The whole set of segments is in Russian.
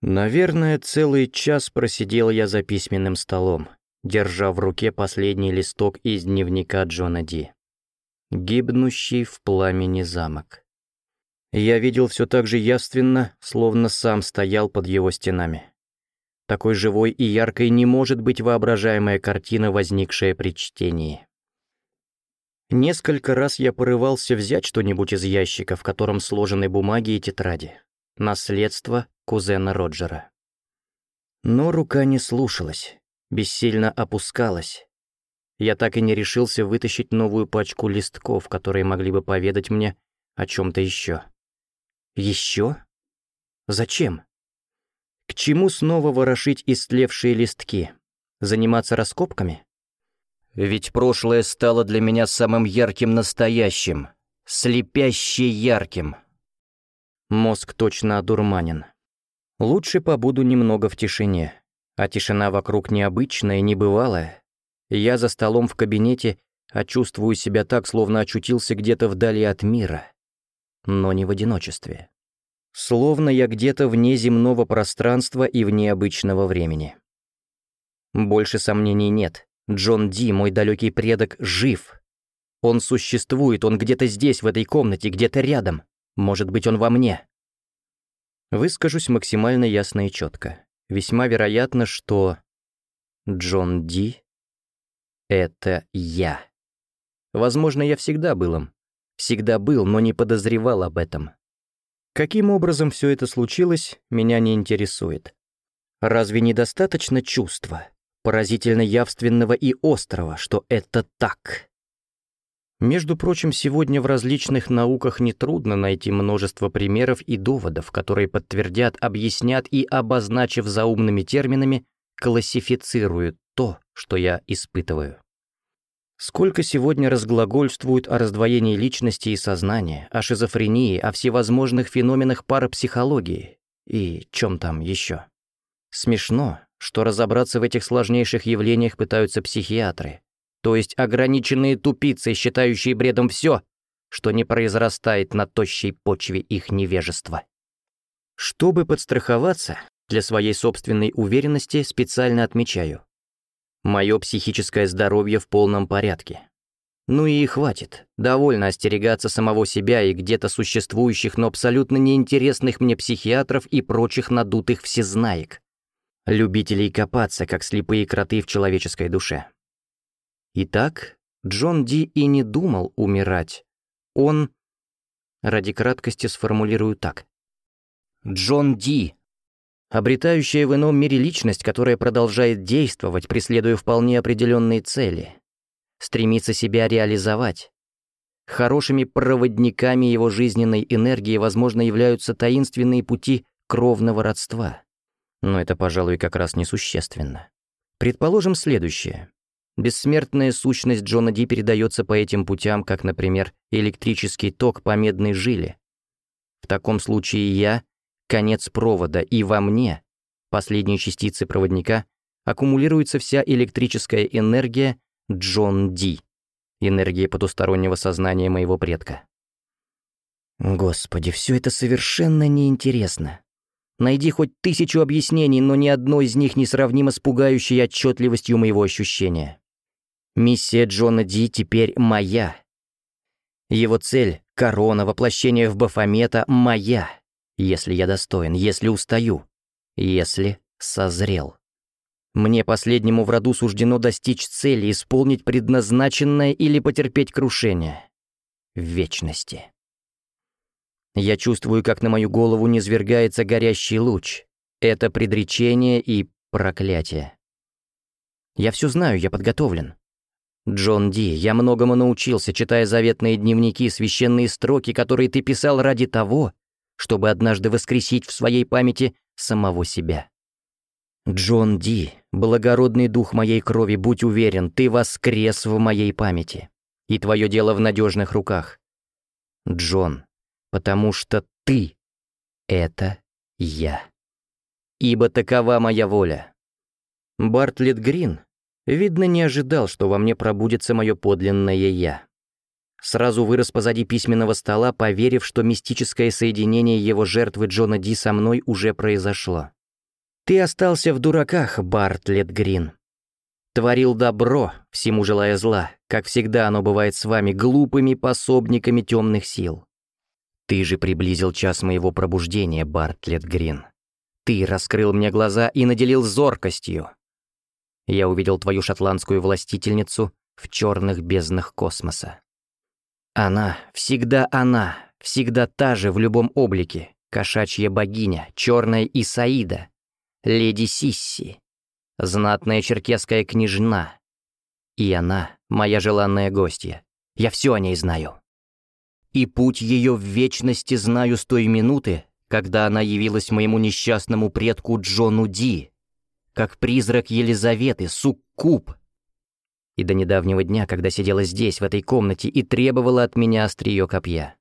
Наверное, целый час просидел я за письменным столом, держа в руке последний листок из дневника Джона Ди. Гибнущий в пламени замок. Я видел все так же явственно, словно сам стоял под его стенами. Такой живой и яркой не может быть воображаемая картина, возникшая при чтении. Несколько раз я порывался взять что-нибудь из ящика, в котором сложены бумаги и тетради. Наследство кузена Роджера. Но рука не слушалась, бессильно опускалась. Я так и не решился вытащить новую пачку листков, которые могли бы поведать мне о чем-то еще. Еще? Зачем? К чему снова ворошить истлевшие листки? Заниматься раскопками? Ведь прошлое стало для меня самым ярким настоящим, слепяще ярким. Мозг точно одурманен. Лучше побуду немного в тишине. А тишина вокруг необычная, небывалая. Я за столом в кабинете, а чувствую себя так, словно очутился где-то вдали от мира. Но не в одиночестве. Словно я где-то вне земного пространства и вне обычного времени. Больше сомнений нет. Джон Ди, мой далекий предок, жив. Он существует, он где-то здесь, в этой комнате, где-то рядом. Может быть, он во мне. Выскажусь максимально ясно и четко. Весьма вероятно, что Джон Ди — это я. Возможно, я всегда был им. Всегда был, но не подозревал об этом. Каким образом все это случилось, меня не интересует. Разве недостаточно чувства? поразительно явственного и острого, что это так. Между прочим, сегодня в различных науках нетрудно найти множество примеров и доводов, которые подтвердят, объяснят и, обозначив заумными терминами, классифицируют то, что я испытываю. Сколько сегодня разглагольствуют о раздвоении личности и сознания, о шизофрении, о всевозможных феноменах парапсихологии и чем там еще. Смешно, что разобраться в этих сложнейших явлениях пытаются психиатры, то есть ограниченные тупицы, считающие бредом все, что не произрастает на тощей почве их невежества. Чтобы подстраховаться, для своей собственной уверенности специально отмечаю. Мое психическое здоровье в полном порядке. Ну и хватит, довольно остерегаться самого себя и где-то существующих, но абсолютно неинтересных мне психиатров и прочих надутых всезнаек любителей копаться, как слепые кроты в человеческой душе. Итак, Джон Ди и не думал умирать. Он... Ради краткости сформулирую так. Джон Ди, обретающая в ином мире личность, которая продолжает действовать, преследуя вполне определенные цели, стремится себя реализовать. Хорошими проводниками его жизненной энергии, возможно, являются таинственные пути кровного родства. Но это, пожалуй, как раз несущественно. Предположим следующее. Бессмертная сущность Джона Ди передается по этим путям, как, например, электрический ток по медной жиле. В таком случае я — конец провода, и во мне, последние частицы проводника, аккумулируется вся электрическая энергия Джон Ди, энергия потустороннего сознания моего предка. Господи, все это совершенно неинтересно. Найди хоть тысячу объяснений, но ни одно из них не сравнимо с пугающей отчетливостью моего ощущения. Миссия Джона Ди теперь моя. Его цель — корона, воплощение в Бафомета — моя. Если я достоин, если устаю, если созрел. Мне последнему в роду суждено достичь цели, исполнить предназначенное или потерпеть крушение. В вечности. Я чувствую, как на мою голову низвергается горящий луч. Это предречение и проклятие. Я все знаю, я подготовлен. Джон Ди, я многому научился, читая заветные дневники, священные строки, которые ты писал ради того, чтобы однажды воскресить в своей памяти самого себя. Джон Ди, благородный дух моей крови, будь уверен, ты воскрес в моей памяти, и твое дело в надежных руках. Джон, потому что ты — это я. Ибо такова моя воля. Бартлетт Грин, видно, не ожидал, что во мне пробудется мое подлинное «я». Сразу вырос позади письменного стола, поверив, что мистическое соединение его жертвы Джона Ди со мной уже произошло. Ты остался в дураках, Бартлет Грин. Творил добро, всему желая зла, как всегда оно бывает с вами, глупыми пособниками темных сил. Ты же приблизил час моего пробуждения, Бартлет Грин. Ты раскрыл мне глаза и наделил зоркостью. Я увидел твою шотландскую властительницу в черных безднах космоса. Она, всегда она, всегда та же в любом облике, кошачья богиня, черная Исаида, леди Сисси, знатная черкесская княжна. И она, моя желанная гостья. Я все о ней знаю. И путь ее в вечности знаю с той минуты, когда она явилась моему несчастному предку Джону Ди, как призрак Елизаветы, суккуб. И до недавнего дня, когда сидела здесь, в этой комнате, и требовала от меня острие копья.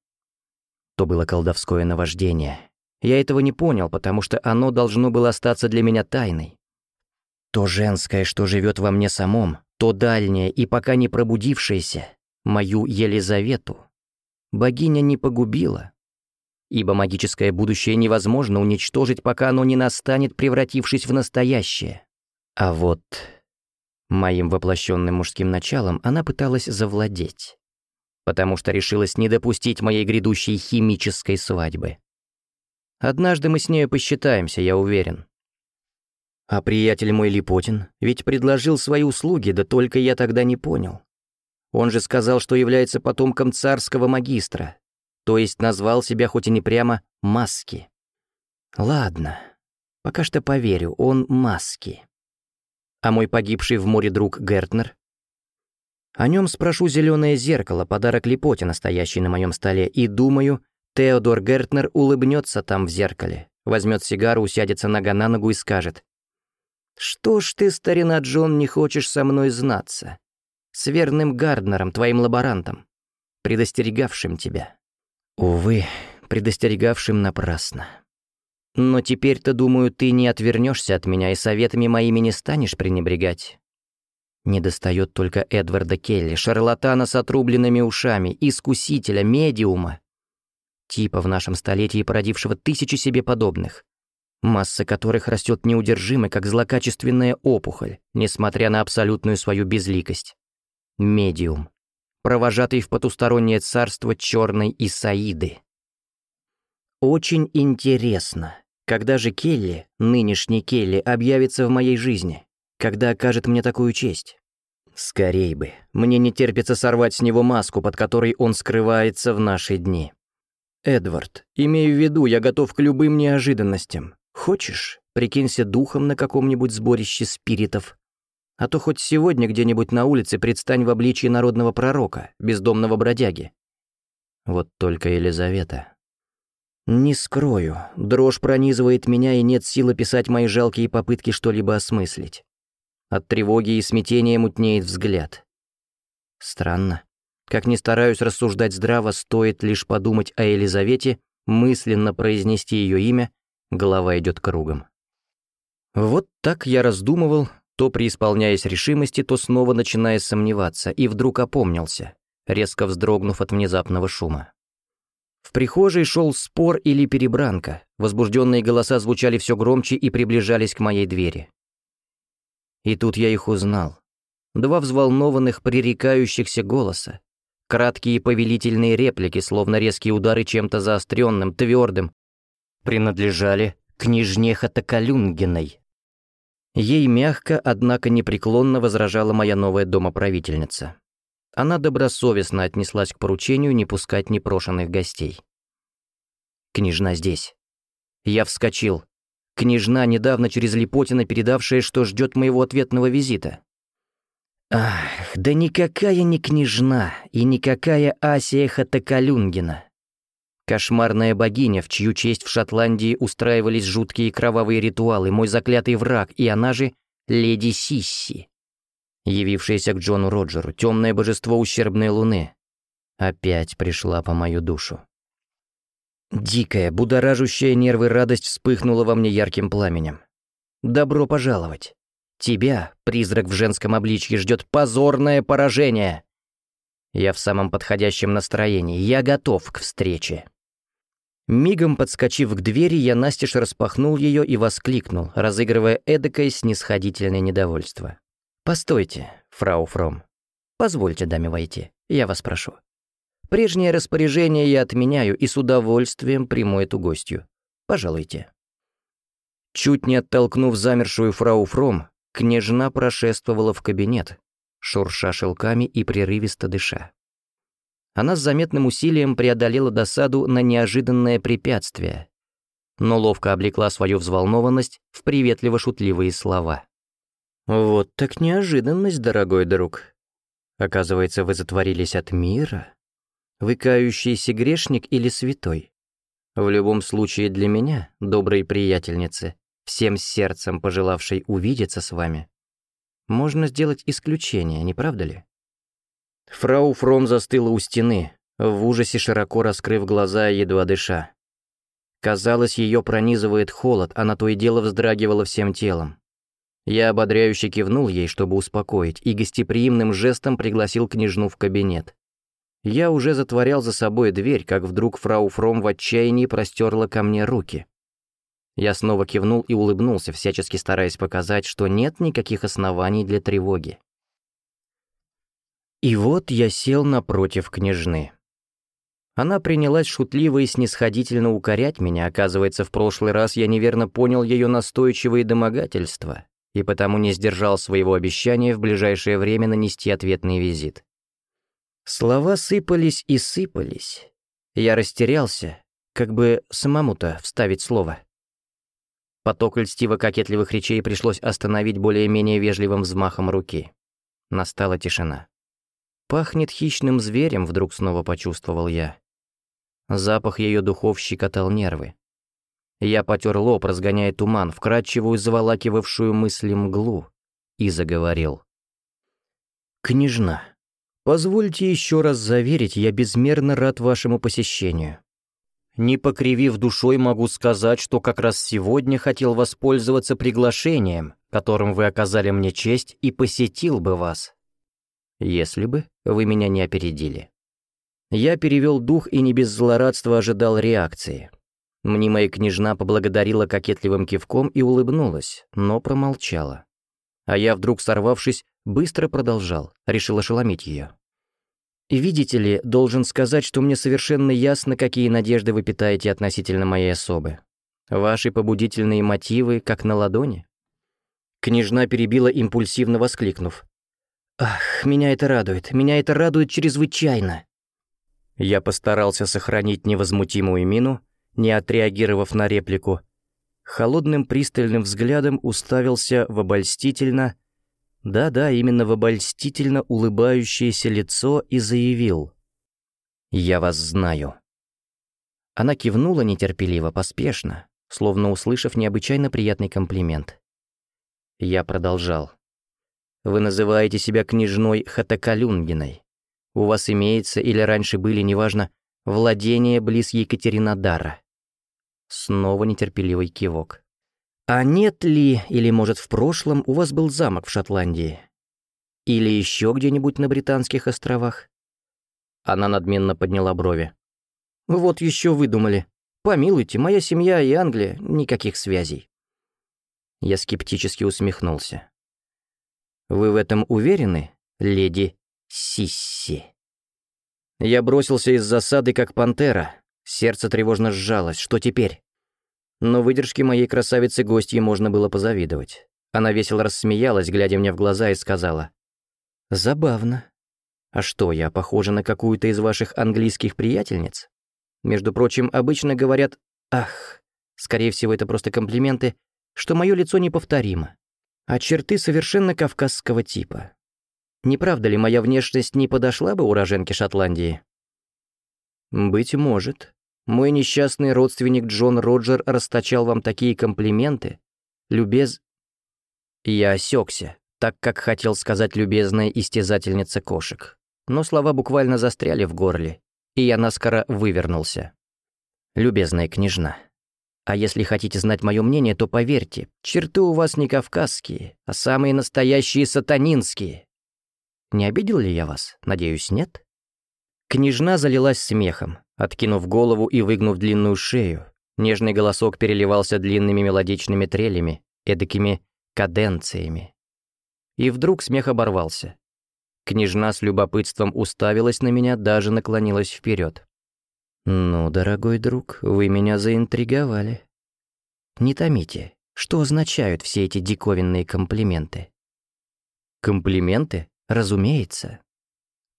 То было колдовское наваждение. Я этого не понял, потому что оно должно было остаться для меня тайной. То женское, что живет во мне самом, то дальнее и пока не пробудившееся, мою Елизавету, богиня не погубила, ибо магическое будущее невозможно уничтожить, пока оно не настанет, превратившись в настоящее. А вот моим воплощенным мужским началом она пыталась завладеть, потому что решилась не допустить моей грядущей химической свадьбы. Однажды мы с нею посчитаемся, я уверен. А приятель мой Липотин ведь предложил свои услуги, да только я тогда не понял. Он же сказал, что является потомком царского магистра, то есть назвал себя хоть и не прямо Маски. Ладно, пока что поверю, он Маски. А мой погибший в море друг Гертнер? О нем спрошу зеленое зеркало, подарок Липотина, стоящий на моем столе, и думаю, Теодор Гертнер улыбнется там в зеркале, возьмет сигару, усядется нога на ногу и скажет, «Что ж ты, старина Джон, не хочешь со мной знаться? С верным Гарднером, твоим лаборантом, предостерегавшим тебя». Увы, предостерегавшим напрасно. Но теперь-то, думаю, ты не отвернешься от меня и советами моими не станешь пренебрегать. Не достает только Эдварда Келли, шарлатана с отрубленными ушами, искусителя, медиума. Типа в нашем столетии породившего тысячи себе подобных, масса которых растет неудержимо, как злокачественная опухоль, несмотря на абсолютную свою безликость. Медиум провожатый в потустороннее царство черной Исаиды. Очень интересно, когда же Келли, нынешний Келли, объявится в моей жизни, когда окажет мне такую честь? Скорей бы, мне не терпится сорвать с него маску, под которой он скрывается в наши дни. Эдвард, имею в виду, я готов к любым неожиданностям. Хочешь, прикинься духом на каком-нибудь сборище спиритов, а то хоть сегодня где-нибудь на улице предстань в обличии народного пророка, бездомного бродяги. Вот только Елизавета. Не скрою, дрожь пронизывает меня, и нет сил описать мои жалкие попытки что-либо осмыслить. От тревоги и смятения мутнеет взгляд. Странно. Как ни стараюсь рассуждать здраво, стоит лишь подумать о Елизавете, мысленно произнести ее имя, голова идет кругом. Вот так я раздумывал, то преисполняясь решимости, то снова начиная сомневаться, и вдруг опомнился, резко вздрогнув от внезапного шума. В прихожей шел спор или перебранка, возбужденные голоса звучали все громче и приближались к моей двери. И тут я их узнал. Два взволнованных, пререкающихся голоса, краткие повелительные реплики, словно резкие удары чем-то заостренным, твердым, принадлежали княжне Хатакалюнгиной, Ей мягко, однако непреклонно возражала моя новая домоправительница. Она добросовестно отнеслась к поручению не пускать непрошенных гостей. «Княжна здесь». Я вскочил. Княжна, недавно через Липотина передавшая, что ждет моего ответного визита. Ах, да никакая не княжна и никакая Асия Хатакалюнгина. Кошмарная богиня, в чью честь в Шотландии устраивались жуткие кровавые ритуалы, мой заклятый враг, и она же леди Сисси, явившаяся к Джону Роджеру, темное божество ущербной луны, опять пришла по мою душу. Дикая, будоражущая нервы радость вспыхнула во мне ярким пламенем. «Добро пожаловать! Тебя, призрак в женском обличье, ждет позорное поражение!» Я в самом подходящем настроении, я готов к встрече. Мигом подскочив к двери, я настежь распахнул ее и воскликнул, разыгрывая эдакое снисходительное недовольство. «Постойте, фрау Фром. Позвольте даме войти, я вас прошу. Прежнее распоряжение я отменяю и с удовольствием приму эту гостью. Пожалуйте». Чуть не оттолкнув замершую фрау Фром, княжна прошествовала в кабинет, шурша шелками и прерывисто дыша. Она с заметным усилием преодолела досаду на неожиданное препятствие, но ловко облекла свою взволнованность в приветливо-шутливые слова. «Вот так неожиданность, дорогой друг. Оказывается, вы затворились от мира? Вы кающийся грешник или святой? В любом случае для меня, доброй приятельницы, всем сердцем пожелавшей увидеться с вами, можно сделать исключение, не правда ли?» Фрау Фром застыла у стены, в ужасе широко раскрыв глаза, едва дыша. Казалось, ее пронизывает холод, она то и дело вздрагивала всем телом. Я ободряюще кивнул ей, чтобы успокоить, и гостеприимным жестом пригласил княжну в кабинет. Я уже затворял за собой дверь, как вдруг фрау Фром в отчаянии простерла ко мне руки. Я снова кивнул и улыбнулся, всячески стараясь показать, что нет никаких оснований для тревоги. И вот я сел напротив княжны. Она принялась шутливо и снисходительно укорять меня, оказывается, в прошлый раз я неверно понял ее настойчивые домогательства и потому не сдержал своего обещания в ближайшее время нанести ответный визит. Слова сыпались и сыпались. Я растерялся, как бы самому-то вставить слово. Поток льстиво-кокетливых речей пришлось остановить более-менее вежливым взмахом руки. Настала тишина. Пахнет хищным зверем, вдруг снова почувствовал я. Запах ее духов щекотал нервы. Я потер лоб, разгоняя туман, вкрадчивую заволакивавшую мысли мглу, и заговорил. «Княжна, позвольте еще раз заверить, я безмерно рад вашему посещению. Не покривив душой, могу сказать, что как раз сегодня хотел воспользоваться приглашением, которым вы оказали мне честь, и посетил бы вас. Если бы вы меня не опередили. Я перевел дух и не без злорадства ожидал реакции. Мнимая княжна поблагодарила кокетливым кивком и улыбнулась, но промолчала. А я, вдруг сорвавшись, быстро продолжал, решил ошеломить ее. «Видите ли, должен сказать, что мне совершенно ясно, какие надежды вы питаете относительно моей особы. Ваши побудительные мотивы как на ладони?» Княжна перебила, импульсивно воскликнув. «Ах, меня это радует, меня это радует чрезвычайно!» Я постарался сохранить невозмутимую мину, не отреагировав на реплику. Холодным пристальным взглядом уставился в обольстительно, да-да, именно в обольстительно улыбающееся лицо и заявил. «Я вас знаю». Она кивнула нетерпеливо, поспешно, словно услышав необычайно приятный комплимент. Я продолжал. Вы называете себя княжной Хатакалюнгиной. У вас имеется, или раньше были, неважно, владение близ Екатеринодара. Снова нетерпеливый кивок. А нет ли, или, может, в прошлом у вас был замок в Шотландии? Или еще где-нибудь на Британских островах? Она надменно подняла брови. Вот еще выдумали. Помилуйте, моя семья и Англия, никаких связей. Я скептически усмехнулся. Вы в этом уверены, леди Сисси?» Я бросился из засады, как пантера. Сердце тревожно сжалось. Что теперь? Но выдержке моей красавицы-гостьи можно было позавидовать. Она весело рассмеялась, глядя мне в глаза, и сказала. «Забавно. А что, я похожа на какую-то из ваших английских приятельниц? Между прочим, обычно говорят «ах», скорее всего, это просто комплименты, что мое лицо неповторимо а черты совершенно кавказского типа. Не правда ли, моя внешность не подошла бы уроженке Шотландии? Быть может. Мой несчастный родственник Джон Роджер расточал вам такие комплименты. Любез... Я осекся, так как хотел сказать любезная истязательница кошек. Но слова буквально застряли в горле, и я наскоро вывернулся. Любезная княжна. А если хотите знать мое мнение, то поверьте, черты у вас не кавказские, а самые настоящие сатанинские. Не обидел ли я вас? Надеюсь, нет? Княжна залилась смехом, откинув голову и выгнув длинную шею. Нежный голосок переливался длинными мелодичными трелями, эдакими каденциями. И вдруг смех оборвался. Княжна с любопытством уставилась на меня, даже наклонилась вперед. «Ну, дорогой друг, вы меня заинтриговали. Не томите, что означают все эти диковинные комплименты?» «Комплименты? Разумеется.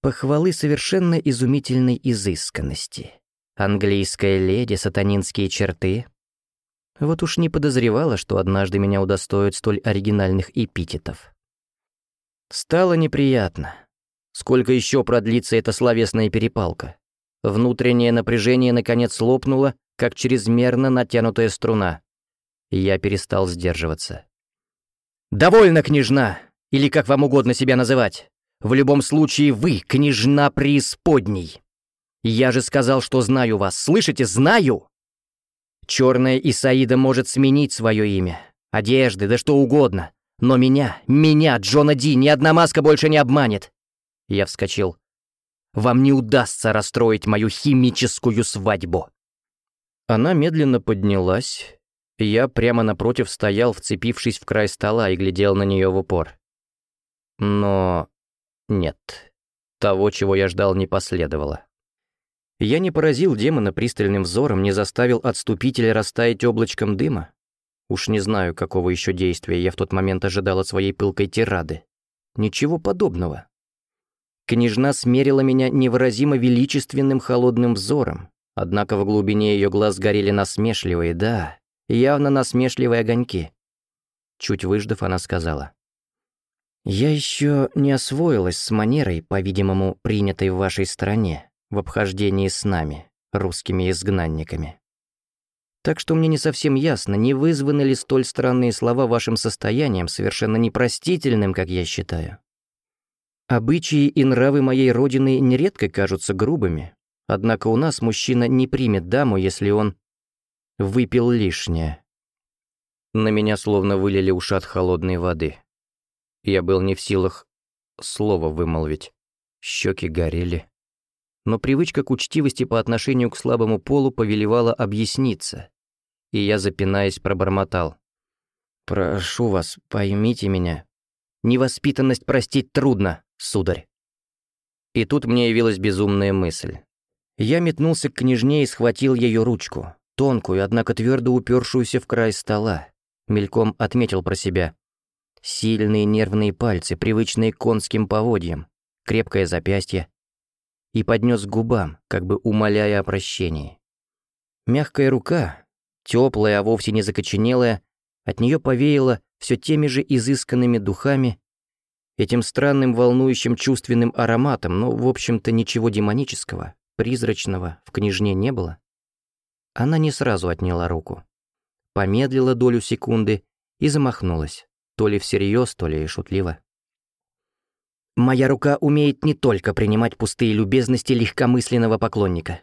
Похвалы совершенно изумительной изысканности. Английская леди, сатанинские черты. Вот уж не подозревала, что однажды меня удостоят столь оригинальных эпитетов. Стало неприятно. Сколько еще продлится эта словесная перепалка? Внутреннее напряжение наконец лопнуло, как чрезмерно натянутая струна. Я перестал сдерживаться. «Довольно, княжна! Или как вам угодно себя называть. В любом случае вы, княжна преисподней. Я же сказал, что знаю вас. Слышите, знаю!» Черная Исаида может сменить свое имя, одежды, да что угодно. Но меня, меня, Джона Ди, ни одна маска больше не обманет. Я вскочил. Вам не удастся расстроить мою химическую свадьбу. Она медленно поднялась. Я прямо напротив стоял, вцепившись в край стола и глядел на нее в упор. Но нет, того, чего я ждал, не последовало. Я не поразил демона пристальным взором, не заставил отступить или растаять облачком дыма. Уж не знаю, какого еще действия я в тот момент ожидал от своей пылкой тирады. Ничего подобного. Княжна смерила меня невыразимо величественным холодным взором, однако в глубине ее глаз горели насмешливые, да, явно насмешливые огоньки. Чуть выждав, она сказала. «Я еще не освоилась с манерой, по-видимому, принятой в вашей стране, в обхождении с нами, русскими изгнанниками. Так что мне не совсем ясно, не вызваны ли столь странные слова вашим состоянием, совершенно непростительным, как я считаю. Обычаи и нравы моей родины нередко кажутся грубыми, однако у нас мужчина не примет даму, если он выпил лишнее. На меня словно вылили ушат холодной воды. Я был не в силах слова вымолвить. Щеки горели. Но привычка к учтивости по отношению к слабому полу повелевала объясниться, и я, запинаясь, пробормотал. «Прошу вас, поймите меня. Невоспитанность простить трудно, сударь». И тут мне явилась безумная мысль. Я метнулся к княжне и схватил ее ручку, тонкую, однако твердо упершуюся в край стола. Мельком отметил про себя. Сильные нервные пальцы, привычные конским поводьям, крепкое запястье. И поднес к губам, как бы умоляя о прощении. Мягкая рука, теплая, а вовсе не закоченелая, от нее повеяло все теми же изысканными духами, этим странным волнующим чувственным ароматом, но, в общем-то, ничего демонического, призрачного в княжне не было. Она не сразу отняла руку. Помедлила долю секунды и замахнулась, то ли всерьез, то ли шутливо. Моя рука умеет не только принимать пустые любезности легкомысленного поклонника.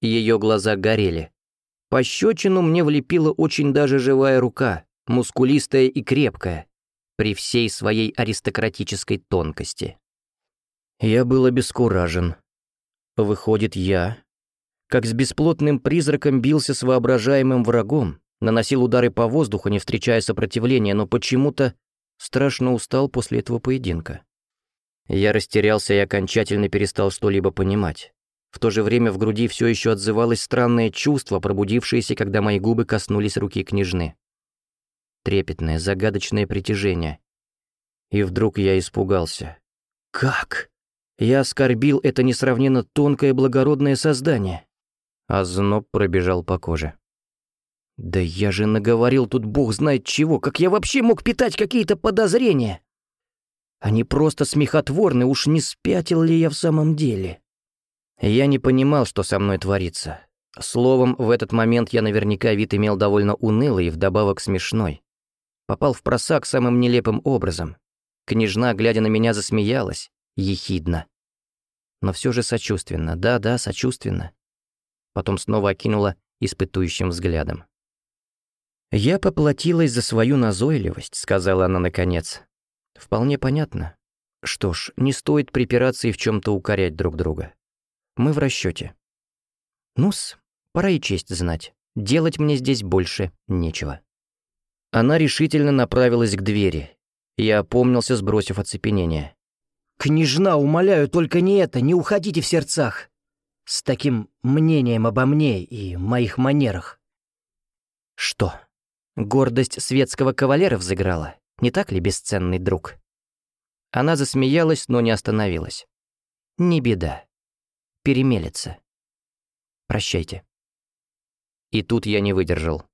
Ее глаза горели, Пощечину мне влепила очень даже живая рука, мускулистая и крепкая, при всей своей аристократической тонкости. Я был обескуражен. Выходит, я, как с бесплотным призраком бился с воображаемым врагом, наносил удары по воздуху, не встречая сопротивления, но почему-то страшно устал после этого поединка. Я растерялся и окончательно перестал что-либо понимать. В то же время в груди все еще отзывалось странное чувство, пробудившееся, когда мои губы коснулись руки княжны. Трепетное, загадочное притяжение. И вдруг я испугался. Как? Я оскорбил это несравненно тонкое благородное создание. А зноб пробежал по коже. Да я же наговорил тут бог знает чего, как я вообще мог питать какие-то подозрения? Они просто смехотворны, уж не спятил ли я в самом деле? Я не понимал, что со мной творится. Словом, в этот момент я наверняка вид имел довольно унылый и вдобавок смешной. Попал в просак самым нелепым образом. Княжна, глядя на меня, засмеялась, ехидно. Но все же сочувственно, да-да, сочувственно. Потом снова окинула испытующим взглядом. «Я поплатилась за свою назойливость», — сказала она наконец. «Вполне понятно. Что ж, не стоит припираться и в чем то укорять друг друга. мы в расчете. Ну-с, пора и честь знать. Делать мне здесь больше нечего. Она решительно направилась к двери. Я опомнился, сбросив оцепенение. «Княжна, умоляю, только не это, не уходите в сердцах! С таким мнением обо мне и моих манерах!» «Что, гордость светского кавалера взыграла? Не так ли, бесценный друг?» Она засмеялась, но не остановилась. «Не беда. Перемелется. Прощайте». И тут я не выдержал.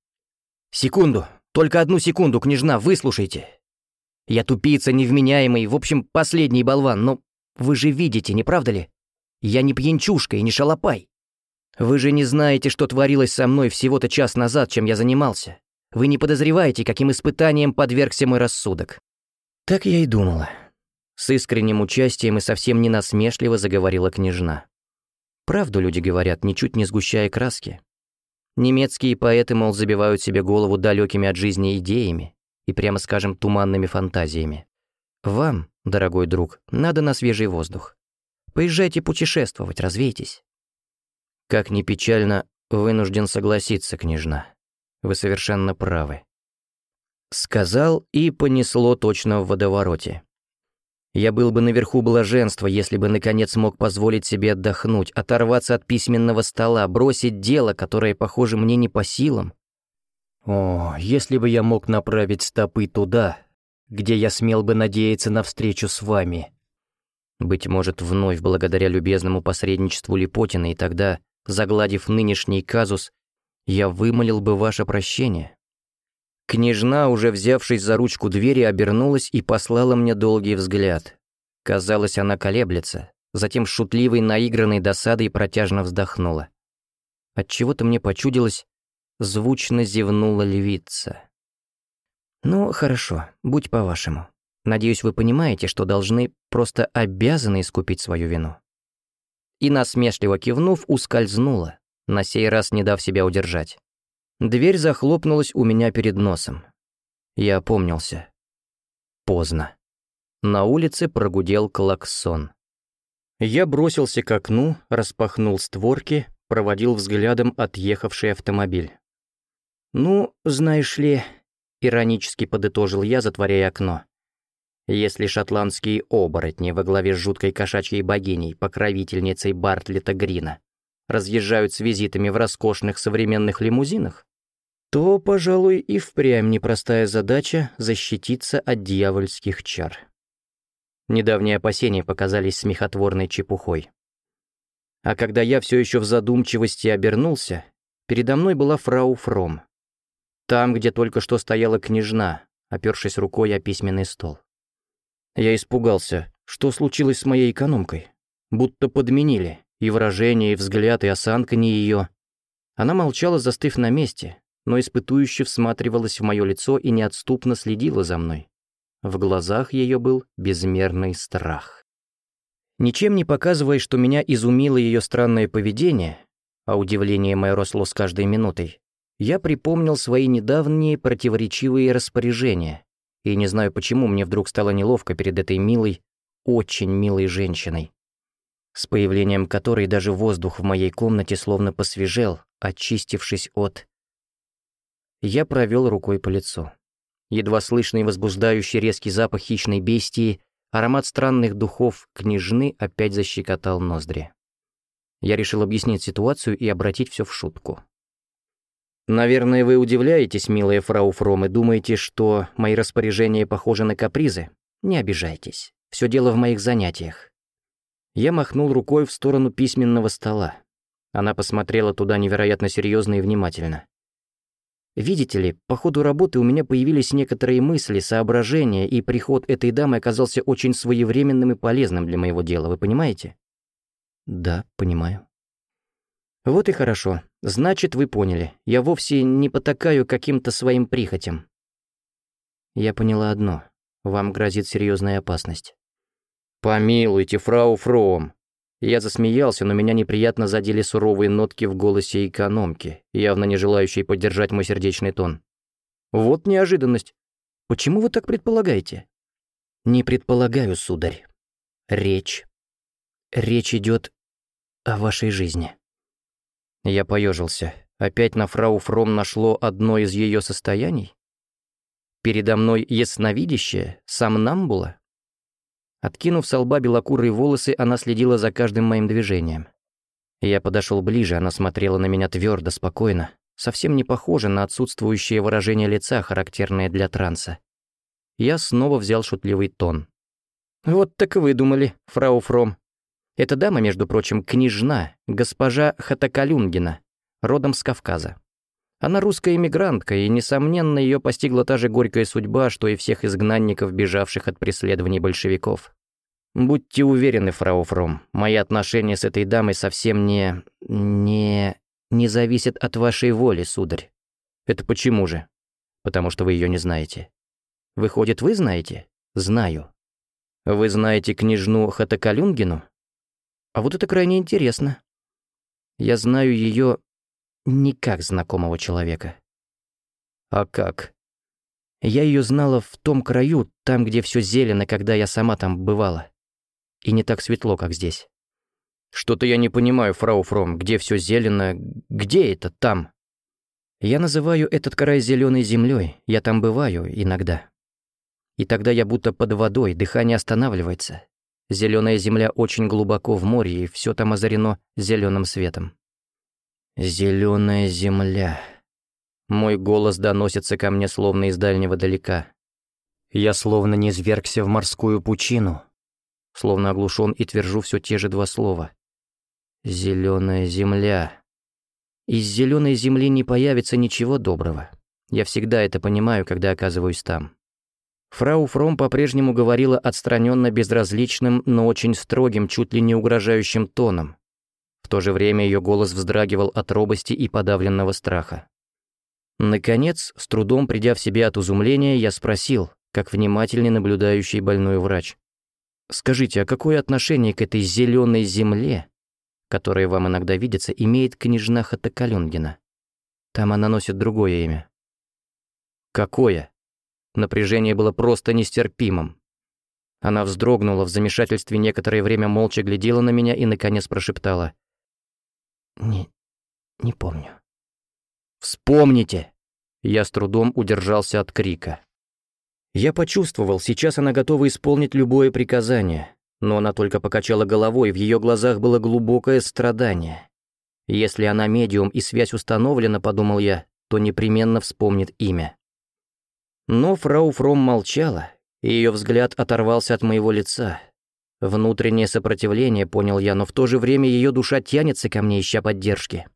«Секунду, только одну секунду, княжна, выслушайте. Я тупица, невменяемый, в общем, последний болван, но вы же видите, не правда ли? Я не пьянчушка и не шалопай. Вы же не знаете, что творилось со мной всего-то час назад, чем я занимался. Вы не подозреваете, каким испытанием подвергся мой рассудок. Так я и думала. С искренним участием и совсем не насмешливо заговорила княжна. Правду люди говорят, ничуть не сгущая краски. Немецкие поэты, мол, забивают себе голову далекими от жизни идеями, и, прямо скажем, туманными фантазиями. Вам, дорогой друг, надо на свежий воздух. Поезжайте путешествовать, развейтесь. Как ни печально, вынужден согласиться, княжна. Вы совершенно правы. Сказал и понесло точно в водовороте. Я был бы наверху блаженства, если бы наконец мог позволить себе отдохнуть, оторваться от письменного стола, бросить дело, которое, похоже, мне не по силам, о, если бы я мог направить стопы туда, где я смел бы надеяться на встречу с вами. Быть может, вновь благодаря любезному посредничеству Липотина, и тогда, загладив нынешний казус, я вымолил бы ваше прощение. Княжна, уже взявшись за ручку двери, обернулась и послала мне долгий взгляд. Казалось, она колеблется, затем шутливой, наигранной досадой протяжно вздохнула. Отчего-то мне почудилось, Звучно зевнула львица. «Ну, хорошо, будь по-вашему. Надеюсь, вы понимаете, что должны, просто обязаны искупить свою вину». И насмешливо кивнув, ускользнула, на сей раз не дав себя удержать. Дверь захлопнулась у меня перед носом. Я опомнился. Поздно. На улице прогудел клаксон. Я бросился к окну, распахнул створки, проводил взглядом отъехавший автомобиль. «Ну, знаешь ли...» — иронически подытожил я, затворяя окно. «Если шотландские оборотни во главе с жуткой кошачьей богиней, покровительницей Бартлета Грина, разъезжают с визитами в роскошных современных лимузинах, то, пожалуй, и впрямь непростая задача защититься от дьявольских чар». Недавние опасения показались смехотворной чепухой. А когда я все еще в задумчивости обернулся, передо мной была фрау Фром. Там, где только что стояла княжна, опершись рукой о письменный стол. Я испугался, что случилось с моей экономкой. Будто подменили и выражение, и взгляд, и осанка не ее. Она молчала, застыв на месте, но испытующе всматривалась в мое лицо и неотступно следила за мной. В глазах ее был безмерный страх. Ничем не показывая, что меня изумило ее странное поведение, а удивление мое росло с каждой минутой, я припомнил свои недавние противоречивые распоряжения, и не знаю почему мне вдруг стало неловко перед этой милой, очень милой женщиной, с появлением которой даже воздух в моей комнате словно посвежел, очистившись от... Я провел рукой по лицу. Едва слышный возбуждающий резкий запах хищной бестии, аромат странных духов княжны опять защекотал ноздри. Я решил объяснить ситуацию и обратить все в шутку. Наверное, вы удивляетесь, милая фрау Фром, и думаете, что мои распоряжения похожи на капризы? Не обижайтесь. Все дело в моих занятиях. Я махнул рукой в сторону письменного стола. Она посмотрела туда невероятно серьезно и внимательно. Видите ли, по ходу работы у меня появились некоторые мысли, соображения, и приход этой дамы оказался очень своевременным и полезным для моего дела, вы понимаете? Да, понимаю. Вот и хорошо. Значит, вы поняли. Я вовсе не потакаю каким-то своим прихотям. Я поняла одно. Вам грозит серьезная опасность. Помилуйте, фрау Фром. Я засмеялся, но меня неприятно задели суровые нотки в голосе экономки, явно не желающей поддержать мой сердечный тон. Вот неожиданность. Почему вы так предполагаете? Не предполагаю, сударь. Речь. Речь идет о вашей жизни». Я поежился. Опять на фрау Фром нашло одно из ее состояний? Передо мной ясновидящее, сомнамбула? Откинув со лба белокурые волосы, она следила за каждым моим движением. Я подошел ближе, она смотрела на меня твердо, спокойно, совсем не похоже на отсутствующее выражение лица, характерное для транса. Я снова взял шутливый тон. «Вот так вы думали, фрау Фром. Эта дама, между прочим, княжна, госпожа Хатакалюнгина, родом с Кавказа. Она русская эмигрантка, и, несомненно, ее постигла та же горькая судьба, что и всех изгнанников, бежавших от преследований большевиков. Будьте уверены, фрау Фром, мои отношения с этой дамой совсем не... не... не зависят от вашей воли, сударь. Это почему же? Потому что вы ее не знаете. Выходит, вы знаете? Знаю. Вы знаете княжну Хатакалюнгину? А вот это крайне интересно. Я знаю ее не как знакомого человека. А как? Я ее знала в том краю, там, где все зелено, когда я сама там бывала. И не так светло, как здесь. Что-то я не понимаю, фрау Фром, где все зелено, где это там? Я называю этот край зеленой землей, я там бываю иногда. И тогда я будто под водой, дыхание останавливается. Зеленая земля очень глубоко в море, и все там озарено зеленым светом. Зеленая земля. Мой голос доносится ко мне словно из дальнего далека. Я словно не звергся в морскую пучину. Словно оглушен и твержу все те же два слова. Зеленая земля. Из зеленой земли не появится ничего доброго. Я всегда это понимаю, когда оказываюсь там. Фрау Фром по-прежнему говорила отстраненно безразличным, но очень строгим, чуть ли не угрожающим тоном, в то же время ее голос вздрагивал от робости и подавленного страха. Наконец, с трудом придя в себя от изумления, я спросил, как внимательный наблюдающий больной врач. «Скажите, а какое отношение к этой зеленой земле, которая вам иногда видится, имеет княжна Хатакалюнгина? Там она носит другое имя». «Какое?» Напряжение было просто нестерпимым. Она вздрогнула в замешательстве некоторое время молча глядела на меня и наконец прошептала. Не... не помню. «Вспомните!» Я с трудом удержался от крика. Я почувствовал, сейчас она готова исполнить любое приказание, но она только покачала головой, в ее глазах было глубокое страдание. Если она медиум и связь установлена, подумал я, то непременно вспомнит имя. Но фрау Фром молчала, и ее взгляд оторвался от моего лица, Внутреннее сопротивление, понял я, но в то же время ее душа тянется ко мне, ища поддержки.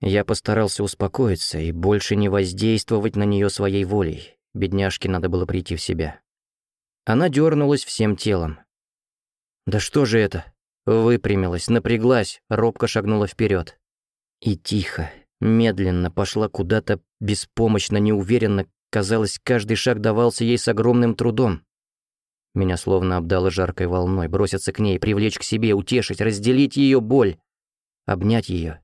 Я постарался успокоиться и больше не воздействовать на нее своей волей. Бедняжке надо было прийти в себя. Она дернулась всем телом. «Да что же это?» Выпрямилась, напряглась, робко шагнула вперед. И тихо, медленно пошла куда-то, беспомощно, неуверенно, казалось, каждый шаг давался ей с огромным трудом. Меня словно обдало жаркой волной, броситься к ней, привлечь к себе, утешить, разделить ее боль, обнять ее.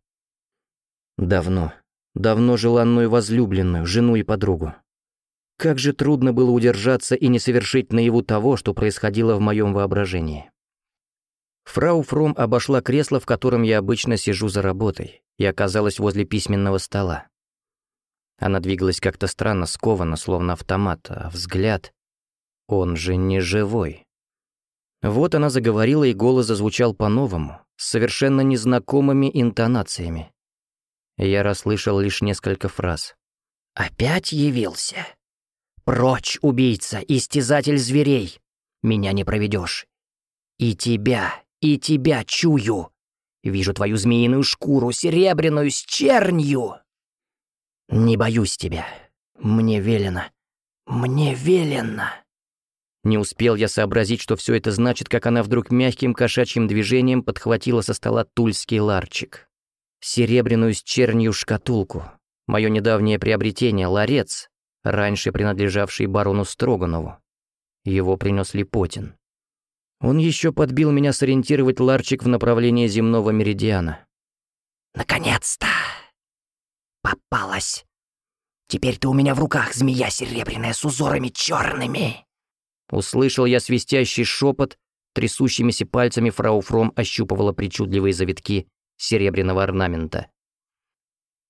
Давно, давно желанную возлюбленную, жену и подругу. Как же трудно было удержаться и не совершить наяву того, что происходило в моем воображении. Фрау Фром обошла кресло, в котором я обычно сижу за работой, и оказалась возле письменного стола. Она двигалась как-то странно, скованно, словно автомат, а взгляд... Он же не живой. Вот она заговорила, и голос зазвучал по-новому, с совершенно незнакомыми интонациями. Я расслышал лишь несколько фраз. «Опять явился? Прочь, убийца, истязатель зверей! Меня не проведешь. И тебя, и тебя чую! Вижу твою змеиную шкуру, серебряную, с чернью! Не боюсь тебя. Мне велено. Мне велено!» Не успел я сообразить, что все это значит, как она вдруг мягким кошачьим движением подхватила со стола тульский ларчик. Серебряную с чернью шкатулку. Мое недавнее приобретение — ларец, раньше принадлежавший барону Строганову. Его принес Липотин. Он еще подбил меня сориентировать ларчик в направлении земного меридиана. «Наконец-то! Попалась! Теперь ты у меня в руках, змея серебряная с узорами черными!» Услышал я свистящий шепот, трясущимися пальцами фрау Фром ощупывала причудливые завитки серебряного орнамента.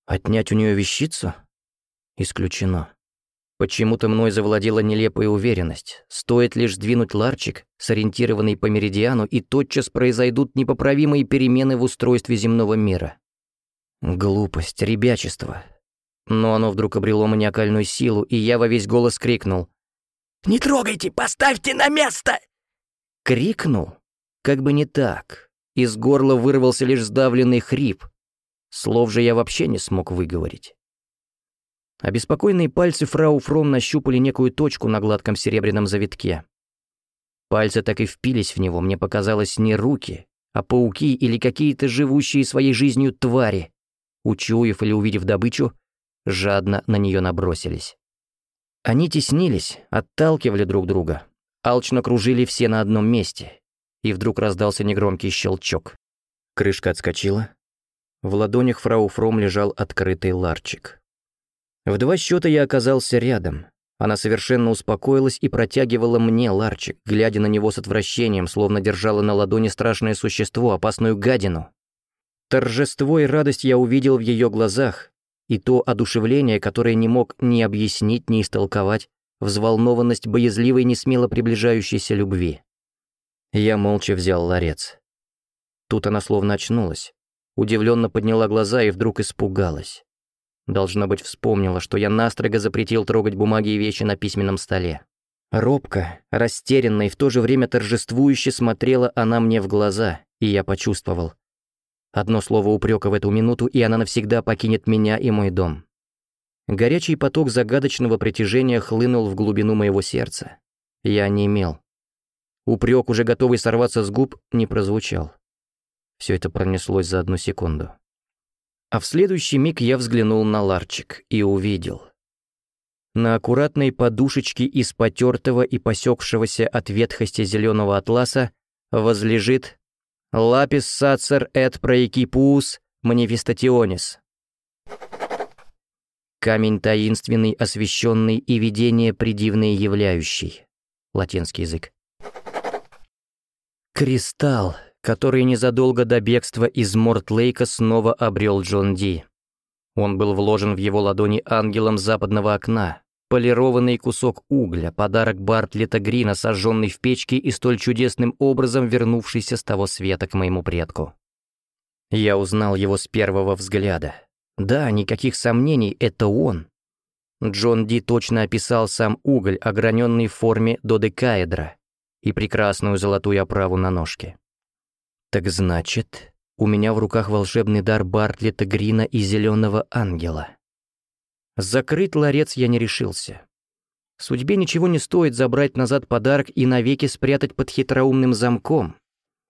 Отнять у нее вещицу? Исключено. Почему-то мной завладела нелепая уверенность. Стоит лишь сдвинуть ларчик, сориентированный по меридиану, и тотчас произойдут непоправимые перемены в устройстве земного мира. Глупость, ребячество. Но оно вдруг обрело маниакальную силу, и я во весь голос крикнул. «Не трогайте! Поставьте на место!» Крикнул? Как бы не так. Из горла вырвался лишь сдавленный хрип. Слов же я вообще не смог выговорить. Обеспокоенные пальцы фрау Фром нащупали некую точку на гладком серебряном завитке. Пальцы так и впились в него, мне показалось, не руки, а пауки или какие-то живущие своей жизнью твари. Учуяв или увидев добычу, жадно на нее набросились. Они теснились, отталкивали друг друга, алчно кружили все на одном месте, и вдруг раздался негромкий щелчок. Крышка отскочила. В ладонях фрау Фром лежал открытый ларчик. В два счета я оказался рядом. Она совершенно успокоилась и протягивала мне ларчик, глядя на него с отвращением, словно держала на ладони страшное существо, опасную гадину. Торжество и радость я увидел в ее глазах, и то одушевление, которое не мог ни объяснить, ни истолковать, взволнованность боязливой, несмело приближающейся любви. Я молча взял ларец. Тут она словно очнулась, удивленно подняла глаза и вдруг испугалась. Должно быть, вспомнила, что я настрого запретил трогать бумаги и вещи на письменном столе. Робко, растерянно и в то же время торжествующе смотрела она мне в глаза, и я почувствовал. Одно слово упрека в эту минуту, и она навсегда покинет меня и мой дом. Горячий поток загадочного притяжения хлынул в глубину моего сердца. Я не имел. Упрек, уже готовый сорваться с губ, не прозвучал. Все это пронеслось за одну секунду. А в следующий миг я взглянул на ларчик и увидел. На аккуратной подушечке из потертого и посекшегося от ветхости зеленого атласа возлежит «Лапис сацер эт проекипус манифестационис». Камень таинственный, освященный и видение придивное являющий. Латинский язык. Кристалл, который незадолго до бегства из Мортлейка снова обрел Джон Ди. Он был вложен в его ладони ангелом западного окна, полированный кусок угля, подарок Бартлета Грина, сожженный в печке и столь чудесным образом вернувшийся с того света к моему предку. Я узнал его с первого взгляда. Да, никаких сомнений, это он. Джон Ди точно описал сам уголь, ограненный в форме додекаэдра, и прекрасную золотую оправу на ножке. Так значит, у меня в руках волшебный дар Бартлета Грина и Зеленого Ангела. Закрыть ларец я не решился. Судьбе ничего не стоит забрать назад подарок и навеки спрятать под хитроумным замком.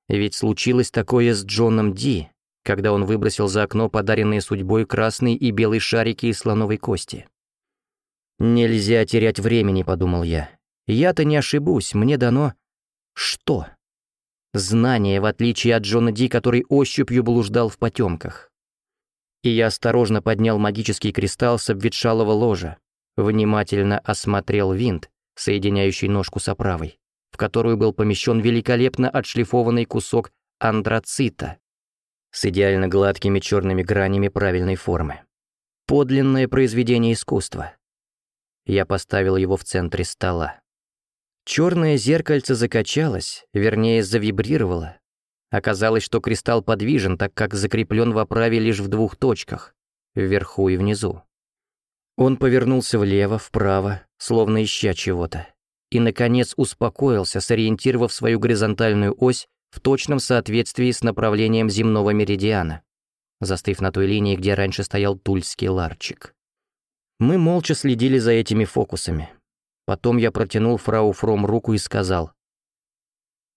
Ведь случилось такое с Джоном Ди, когда он выбросил за окно подаренные судьбой красный и белый шарики из слоновой кости. «Нельзя терять времени», — подумал я. «Я-то не ошибусь, мне дано...» «Что?» Знание, в отличие от Джона Ди, который ощупью блуждал в потемках. И я осторожно поднял магический кристалл с обветшалого ложа, внимательно осмотрел винт, соединяющий ножку с оправой, в которую был помещен великолепно отшлифованный кусок андрацита с идеально гладкими черными гранями правильной формы. Подлинное произведение искусства. Я поставил его в центре стола. Черное зеркальце закачалось, вернее, завибрировало. Оказалось, что кристалл подвижен, так как закреплен в оправе лишь в двух точках — вверху и внизу. Он повернулся влево, вправо, словно ища чего-то. И, наконец, успокоился, сориентировав свою горизонтальную ось в точном соответствии с направлением земного меридиана, застыв на той линии, где раньше стоял тульский ларчик. Мы молча следили за этими фокусами. Потом я протянул фрау Фром руку и сказал.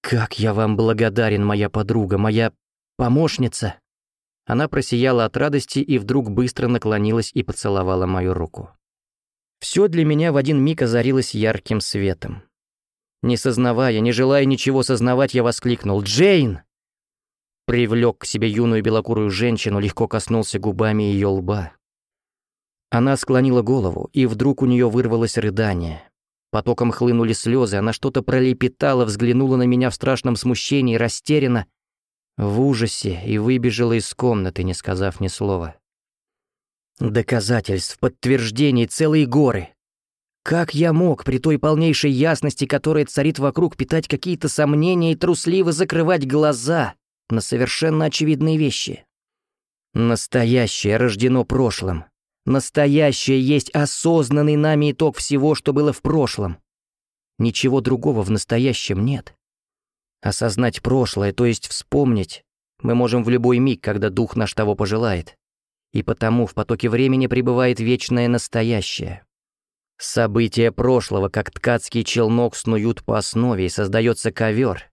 «Как я вам благодарен, моя подруга, моя помощница!» Она просияла от радости и вдруг быстро наклонилась и поцеловала мою руку. Все для меня в один миг озарилось ярким светом. Не сознавая, не желая ничего сознавать, я воскликнул «Джейн!» Привлек к себе юную белокурую женщину, легко коснулся губами ее лба. Она склонила голову, и вдруг у нее вырвалось рыдание. Потоком хлынули слезы, она что-то пролепетала, взглянула на меня в страшном смущении, растерянно. в ужасе и выбежала из комнаты, не сказав ни слова. Доказательств, подтверждений, целые горы. Как я мог при той полнейшей ясности, которая царит вокруг, питать какие-то сомнения и трусливо закрывать глаза на совершенно очевидные вещи? Настоящее рождено прошлым. Настоящее есть осознанный нами итог всего, что было в прошлом. Ничего другого в настоящем нет. Осознать прошлое, то есть вспомнить, мы можем в любой миг, когда дух наш того пожелает. И потому в потоке времени пребывает вечное настоящее. События прошлого, как ткацкий челнок, снуют по основе, и создается ковер.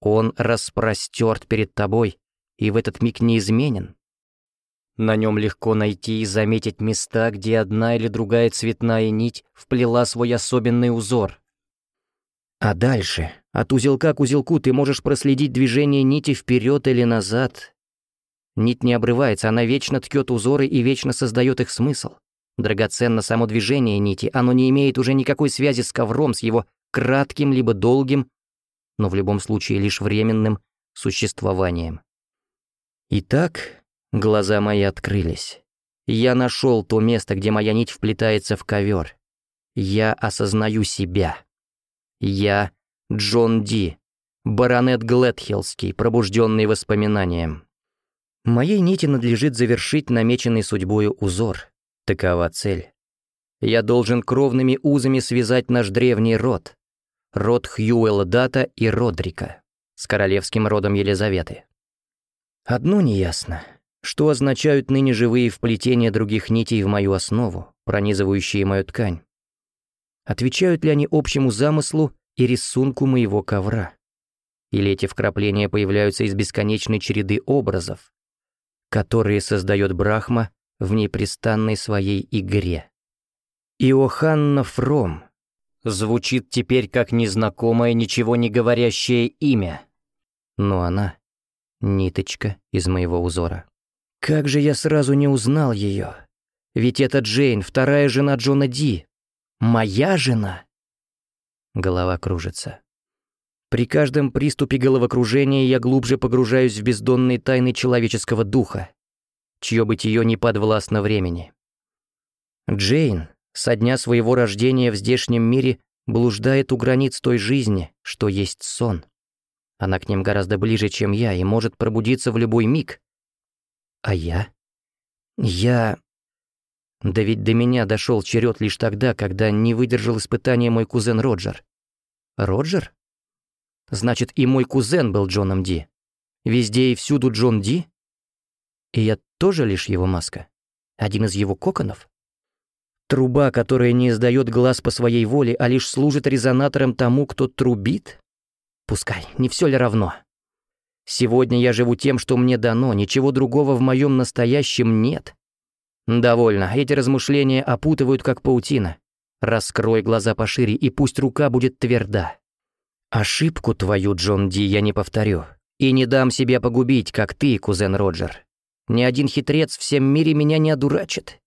Он распростерт перед тобой, и в этот миг неизменен. На нем легко найти и заметить места, где одна или другая цветная нить вплела свой особенный узор. А дальше, от узелка к узелку, ты можешь проследить движение нити вперед или назад. Нить не обрывается, она вечно ткет узоры и вечно создает их смысл. Драгоценно само движение нити, оно не имеет уже никакой связи с ковром, с его кратким либо долгим, но в любом случае лишь временным существованием. Итак, глаза мои открылись. Я нашел то место, где моя нить вплетается в ковер. Я осознаю себя. Я Джон Ди, баронет Гледхиллский, пробужденный воспоминанием. Моей нити надлежит завершить намеченный судьбою узор. Такова цель. Я должен кровными узами связать наш древний род. Род Хьюэлла Дата и Родрика с королевским родом Елизаветы. Одно неясно. Что означают ныне живые вплетения других нитей в мою основу, пронизывающие мою ткань? Отвечают ли они общему замыслу и рисунку моего ковра? Или эти вкрапления появляются из бесконечной череды образов, которые создает Брахма в непрестанной своей игре. Иоханна Фром звучит теперь как незнакомое, ничего не говорящее имя. Но она — ниточка из моего узора. Как же я сразу не узнал ее? Ведь это Джейн, вторая жена Джона Ди. Моя жена? Голова кружится. При каждом приступе головокружения я глубже погружаюсь в бездонные тайны человеческого духа, чье бытие не подвластно времени. Джейн со дня своего рождения в здешнем мире блуждает у границ той жизни, что есть сон. Она к ним гораздо ближе, чем я, и может пробудиться в любой миг. А я? Я... Да ведь до меня дошел черед лишь тогда, когда не выдержал испытания мой кузен Роджер. Роджер? Значит, и мой кузен был Джоном Ди. Везде и всюду Джон Ди? И я тоже лишь его маска? Один из его коконов? Труба, которая не издает глаз по своей воле, а лишь служит резонатором тому, кто трубит? Пускай, не все ли равно? Сегодня я живу тем, что мне дано, ничего другого в моем настоящем нет. Довольно, эти размышления опутывают как паутина. Раскрой глаза пошире, и пусть рука будет тверда. Ошибку твою, Джон Ди, я не повторю. И не дам себя погубить, как ты, кузен Роджер. Ни один хитрец в всем мире меня не одурачит.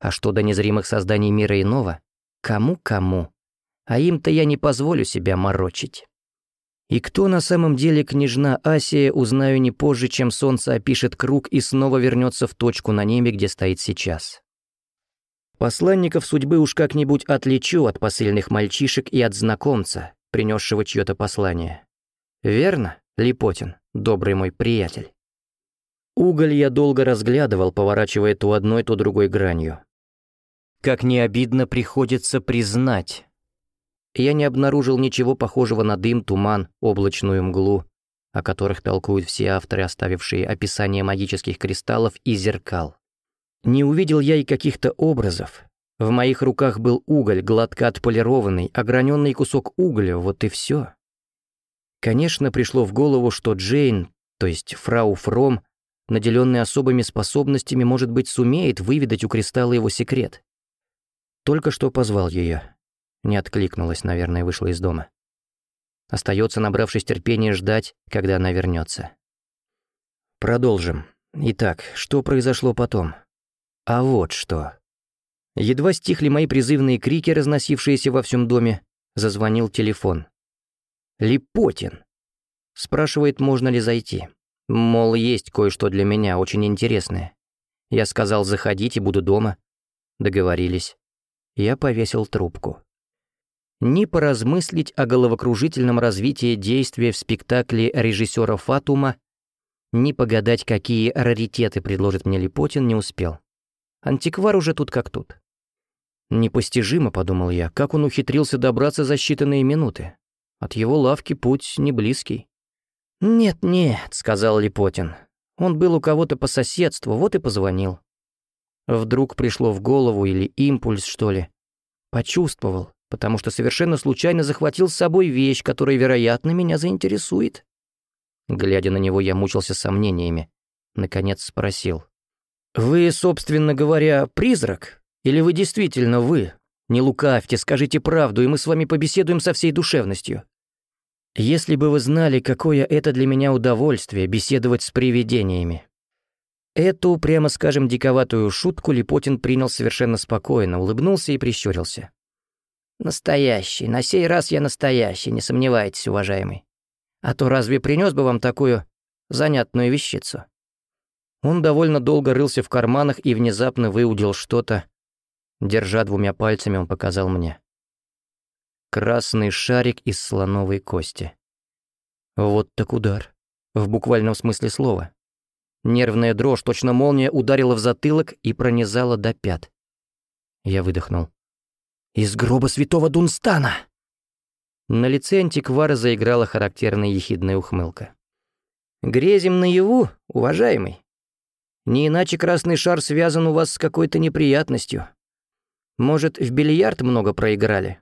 А что до незримых созданий мира иного? Кому-кому? А им-то я не позволю себя морочить. И кто на самом деле княжна Асия, узнаю не позже, чем солнце опишет круг и снова вернется в точку на небе, где стоит сейчас. Посланников судьбы уж как-нибудь отличу от посыльных мальчишек и от знакомца, принесшего чье-то послание. Верно, Липотин, добрый мой приятель? Уголь я долго разглядывал, поворачивая то одной, то другой гранью. Как не обидно приходится признать. Я не обнаружил ничего похожего на дым, туман, облачную мглу, о которых толкуют все авторы, оставившие описание магических кристаллов и зеркал. Не увидел я и каких-то образов. В моих руках был уголь, гладко отполированный, ограненный кусок угля, вот и все. Конечно, пришло в голову, что Джейн, то есть фрау Фром, наделенный особыми способностями, может быть, сумеет выведать у кристалла его секрет. Только что позвал ее. Не откликнулась, наверное, вышла из дома. Остается, набравшись терпения, ждать, когда она вернется. Продолжим. Итак, что произошло потом? А вот что. Едва стихли мои призывные крики, разносившиеся во всем доме, зазвонил телефон. «Липотин!» Спрашивает, можно ли зайти. Мол, есть кое-что для меня очень интересное. Я сказал, заходите, буду дома. Договорились. Я повесил трубку. Ни поразмыслить о головокружительном развитии действия в спектакле режиссера Фатума, ни погадать, какие раритеты предложит мне Липотин, не успел. Антиквар уже тут как тут. Непостижимо, подумал я, как он ухитрился добраться за считанные минуты. От его лавки путь не близкий. «Нет-нет», — сказал Липотин. Он был у кого-то по соседству, вот и позвонил. Вдруг пришло в голову или импульс, что ли. Почувствовал, потому что совершенно случайно захватил с собой вещь, которая, вероятно, меня заинтересует. Глядя на него, я мучился сомнениями. Наконец спросил. «Вы, собственно говоря, призрак? Или вы действительно вы? Не лукавьте, скажите правду, и мы с вами побеседуем со всей душевностью. Если бы вы знали, какое это для меня удовольствие беседовать с привидениями». Эту, прямо скажем, диковатую шутку Липотин принял совершенно спокойно, улыбнулся и прищурился. «Настоящий, на сей раз я настоящий, не сомневайтесь, уважаемый. А то разве принес бы вам такую занятную вещицу?» Он довольно долго рылся в карманах и внезапно выудил что-то. Держа двумя пальцами, он показал мне. Красный шарик из слоновой кости. Вот так удар. В буквальном смысле слова. Нервная дрожь, точно молния, ударила в затылок и пронизала до пят. Я выдохнул. «Из гроба святого Дунстана!» На лице антиквара заиграла характерная ехидная ухмылка. «Грезим наяву, уважаемый. Не иначе красный шар связан у вас с какой-то неприятностью. Может, в бильярд много проиграли?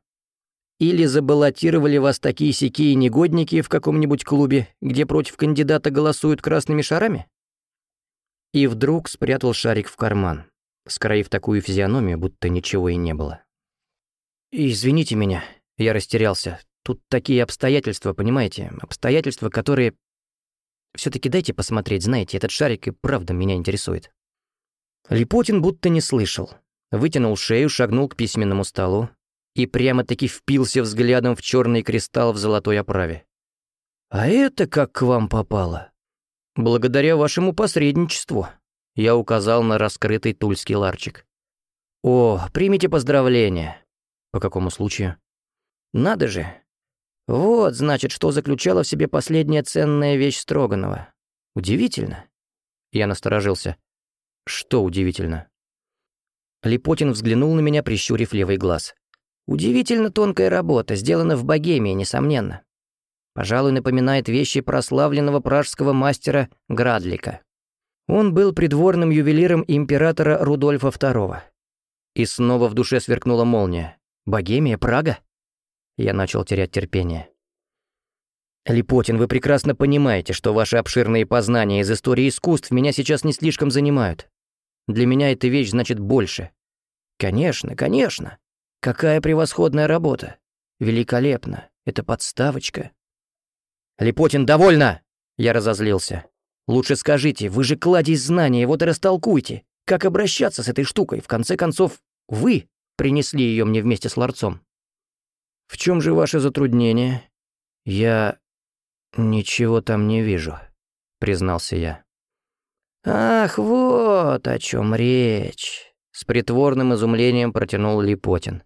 Или забаллотировали вас такие-сякие негодники в каком-нибудь клубе, где против кандидата голосуют красными шарами?» И вдруг спрятал шарик в карман, скроив такую физиономию, будто ничего и не было. «Извините меня», — я растерялся. «Тут такие обстоятельства, понимаете? Обстоятельства, которые все-таки дайте посмотреть, знаете, этот шарик и правда меня интересует». Липотин будто не слышал. Вытянул шею, шагнул к письменному столу и прямо-таки впился взглядом в черный кристалл в золотой оправе. «А это как к вам попало?» «Благодаря вашему посредничеству», — я указал на раскрытый тульский ларчик. «О, примите поздравления». «По какому случаю?» «Надо же, вот, значит, что заключала в себе последняя ценная вещь Строганова. Удивительно. Я насторожился. Что удивительно? Липотин взглянул на меня, прищурив левый глаз. Удивительно тонкая работа, сделана в Богемии, несомненно. Пожалуй, напоминает вещи прославленного пражского мастера Градлика. Он был придворным ювелиром императора Рудольфа II. И снова в душе сверкнула молния. Богемия, Прага? Я начал терять терпение. «Липотин, вы прекрасно понимаете, что ваши обширные познания из истории искусств меня сейчас не слишком занимают. Для меня эта вещь значит больше». «Конечно, конечно. Какая превосходная работа. Великолепно. Это подставочка». «Липотин, довольно!» Я разозлился. «Лучше скажите, вы же кладезь знания, вот и растолкуйте, как обращаться с этой штукой. В конце концов, вы принесли ее мне вместе с ларцом». «В чем же ваше затруднение?» «Я ничего там не вижу», — признался я. «Ах, вот о чем речь!» — с притворным изумлением протянул Липотин.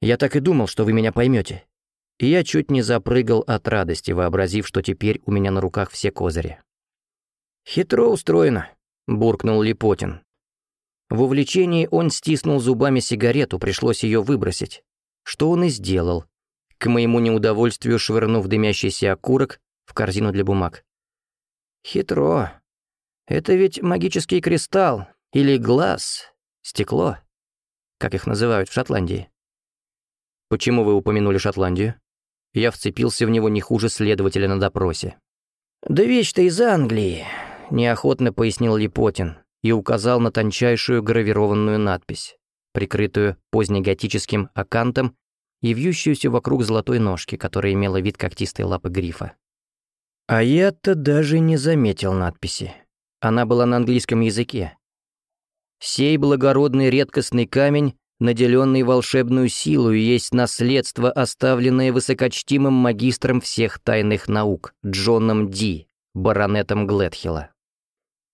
«Я так и думал, что вы меня поймете. И я чуть не запрыгал от радости, вообразив, что теперь у меня на руках все козыри. «Хитро устроено», — буркнул Липотин. В увлечении он стиснул зубами сигарету, пришлось ее выбросить что он и сделал, к моему неудовольствию швырнув дымящийся окурок в корзину для бумаг. «Хитро. Это ведь магический кристалл или глаз, стекло, как их называют в Шотландии». «Почему вы упомянули Шотландию?» Я вцепился в него не хуже следователя на допросе. «Да вещь-то из Англии», — неохотно пояснил Липотин и указал на тончайшую гравированную надпись прикрытую позднеготическим акантом и вьющуюся вокруг золотой ножки, которая имела вид когтистой лапы грифа. А я-то даже не заметил надписи. Она была на английском языке. «Сей благородный редкостный камень, наделенный волшебную силу, есть наследство, оставленное высокочтимым магистром всех тайных наук, Джоном Ди, баронетом Гледхилла.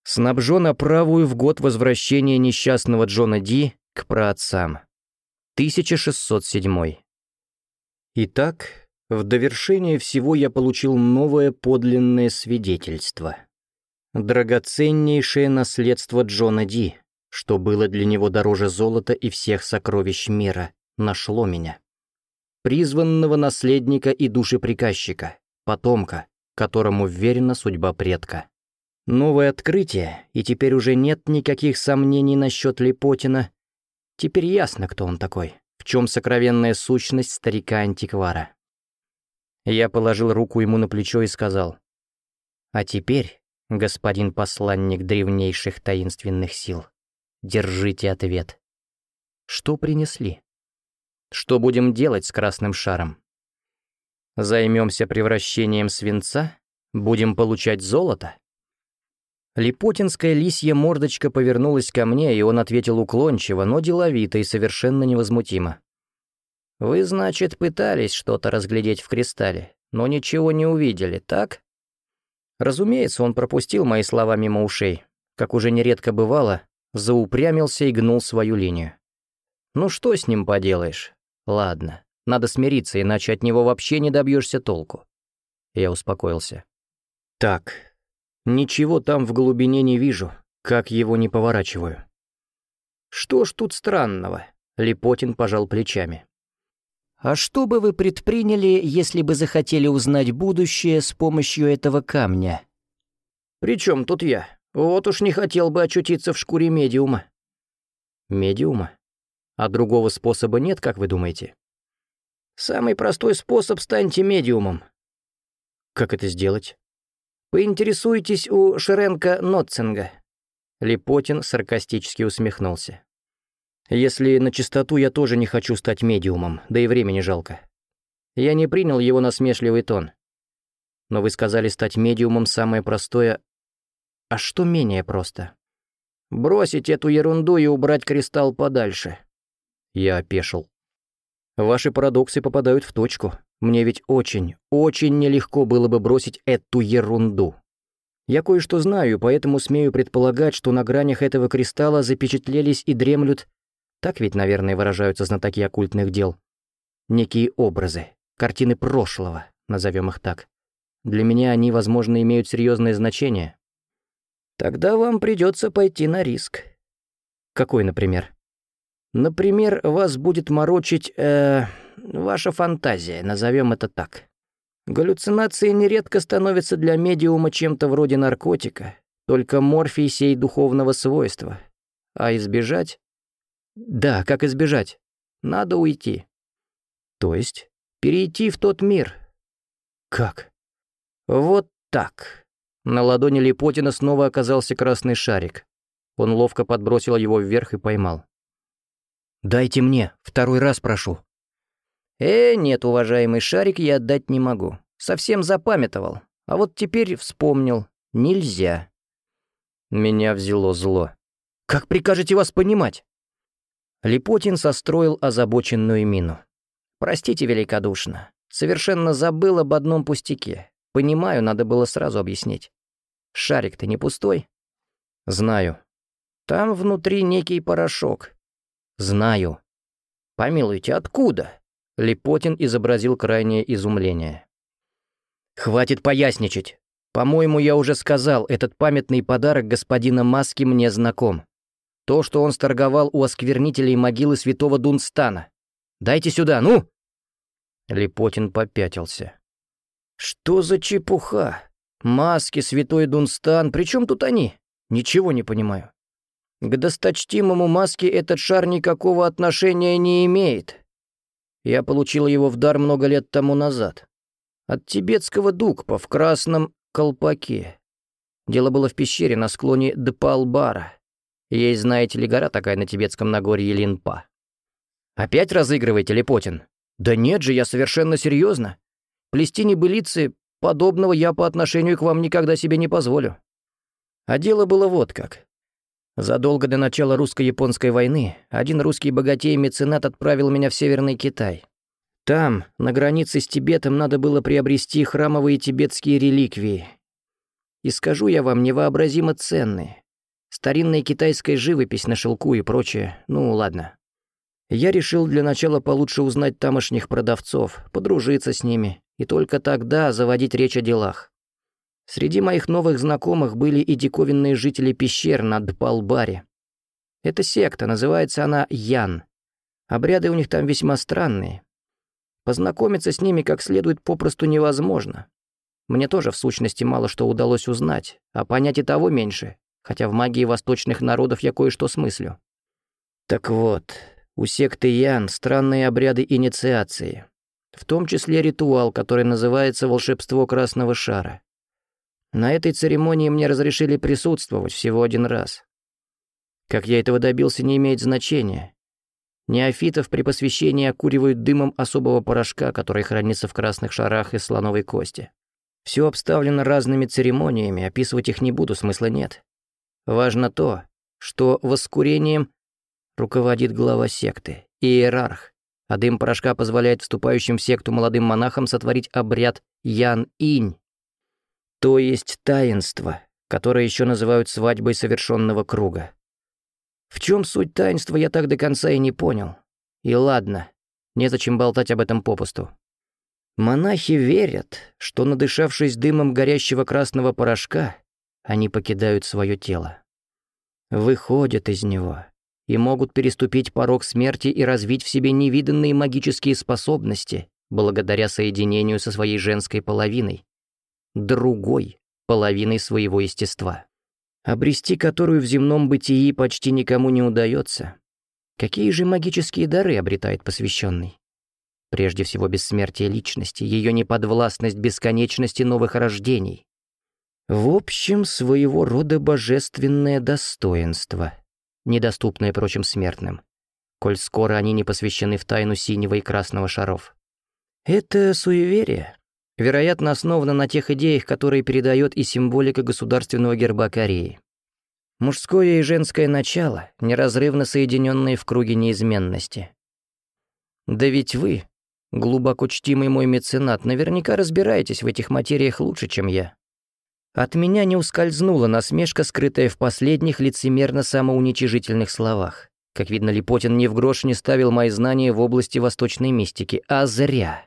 Снабжен оправую в год возвращения несчастного Джона Ди к праотцам. 1607. Итак, в довершение всего я получил новое подлинное свидетельство. Драгоценнейшее наследство Джона Ди, что было для него дороже золота и всех сокровищ мира, нашло меня. Призванного наследника и душеприказчика, потомка, которому верена судьба предка. Новое открытие, и теперь уже нет никаких сомнений насчет Липотина. Теперь ясно, кто он такой, в чем сокровенная сущность старика-антиквара. Я положил руку ему на плечо и сказал, «А теперь, господин посланник древнейших таинственных сил, держите ответ. Что принесли? Что будем делать с красным шаром? Займемся превращением свинца? Будем получать золото?» Липотинская лисья мордочка повернулась ко мне, и он ответил уклончиво, но деловито и совершенно невозмутимо. «Вы, значит, пытались что-то разглядеть в кристалле, но ничего не увидели, так?» Разумеется, он пропустил мои слова мимо ушей. Как уже нередко бывало, заупрямился и гнул свою линию. «Ну что с ним поделаешь? Ладно, надо смириться, иначе от него вообще не добьешься толку». Я успокоился. «Так, ничего там в глубине не вижу, как его не поворачиваю». «Что ж тут странного?» — Липотин пожал плечами. А что бы вы предприняли, если бы захотели узнать будущее с помощью этого камня? «При чем тут я? Вот уж не хотел бы очутиться в шкуре медиума». «Медиума? А другого способа нет, как вы думаете?» «Самый простой способ — станьте медиумом». «Как это сделать?» «Поинтересуйтесь у Шеренко Нотцинга». Липотин саркастически усмехнулся. Если на чистоту, я тоже не хочу стать медиумом, да и времени жалко. Я не принял его насмешливый тон. Но вы сказали, стать медиумом самое простое. А что менее просто? Бросить эту ерунду и убрать кристалл подальше. Я опешил. Ваши парадоксы попадают в точку. Мне ведь очень, очень нелегко было бы бросить эту ерунду. Я кое-что знаю, поэтому смею предполагать, что на гранях этого кристалла запечатлелись и дремлют так ведь, наверное, выражаются знатоки оккультных дел. Некие образы, картины прошлого, назовем их так. Для меня они, возможно, имеют серьезное значение. Тогда вам придется пойти на риск. Какой, например? Например, вас будет морочить, э, ваша фантазия, назовем это так. Галлюцинации нередко становятся для медиума чем-то вроде наркотика, только морфий сей духовного свойства. А избежать да, как избежать? Надо уйти. То есть перейти в тот мир. Как? Вот так. На ладони Липотина снова оказался красный шарик. Он ловко подбросил его вверх и поймал. «Дайте мне, второй раз прошу». «Э, нет, уважаемый шарик, я отдать не могу. Совсем запамятовал. А вот теперь вспомнил. Нельзя». Меня взяло зло. «Как прикажете вас понимать?» Липотин состроил озабоченную мину. «Простите великодушно. Совершенно забыл об одном пустяке. Понимаю, надо было сразу объяснить. Шарик-то не пустой?» «Знаю». «Там внутри некий порошок». «Знаю». «Помилуйте, откуда?» Липотин изобразил крайнее изумление. «Хватит поясничать. По-моему, я уже сказал, этот памятный подарок господина Маски мне знаком. То, что он сторговал у осквернителей могилы святого Дунстана. Дайте сюда, ну!» Липотин попятился. «Что за чепуха? Маски, святой Дунстан, при чем тут они? Ничего не понимаю. К досточтимому маске этот шар никакого отношения не имеет. Я получил его в дар много лет тому назад. От тибетского дукпа в красном колпаке. Дело было в пещере на склоне Депалбара. Есть, знаете ли, гора такая на тибетском Нагорье Линпа. Опять разыгрываете, Лепотин? Да нет же, я совершенно серьезно. Плести небылицы подобного я по отношению к вам никогда себе не позволю. А дело было вот как. Задолго до начала русско-японской войны один русский богатей-меценат отправил меня в Северный Китай. Там, на границе с Тибетом, надо было приобрести храмовые тибетские реликвии. и скажу я вам, невообразимо ценные. Старинная китайская живопись на шелку и прочее, ну ладно. Я решил для начала получше узнать тамошних продавцов, подружиться с ними, и только тогда заводить речь о делах. Среди моих новых знакомых были и диковинные жители пещер на Дпалбаре. Это секта, называется она Ян. Обряды у них там весьма странные. Познакомиться с ними как следует попросту невозможно. Мне тоже, в сущности, мало что удалось узнать, а понять и того меньше, хотя в магии восточных народов я кое-что смыслю. Так вот, у секты Ян странные обряды инициации, в том числе ритуал, который называется «Волшебство Красного Шара». На этой церемонии мне разрешили присутствовать всего один раз. Как я этого добился, не имеет значения. Неофитов при посвящении окуривают дымом особого порошка, который хранится в красных шарах из слоновой кости. Все обставлено разными церемониями, описывать их не буду, смысла нет. Важно то, что воскурением руководит глава секты, иерарх, а дым порошка позволяет вступающим в секту молодым монахам сотворить обряд Ян-Инь, то есть таинство, которое еще называют свадьбой совершенного круга. В чем суть таинства, я так до конца и не понял. И ладно, незачем болтать об этом попусту. Монахи верят, что, надышавшись дымом горящего красного порошка, они покидают свое тело. Выходят из него и могут переступить порог смерти и развить в себе невиданные магические способности благодаря соединению со своей женской половиной, другой половиной своего естества обрести которую в земном бытии почти никому не удается. Какие же магические дары обретает посвященный? Прежде всего, бессмертие личности, ее неподвластность бесконечности новых рождений. В общем, своего рода божественное достоинство, недоступное прочим смертным, коль скоро они не посвящены в тайну синего и красного шаров. Это суеверие, вероятно, основана на тех идеях, которые передает и символика государственного герба Кореи. Мужское и женское начало, неразрывно соединенные в круге неизменности. Да ведь вы, глубоко чтимый мой меценат, наверняка разбираетесь в этих материях лучше, чем я. От меня не ускользнула насмешка, скрытая в последних лицемерно самоуничижительных словах. Как видно, Липотин ни в грош не ставил мои знания в области восточной мистики, а зря.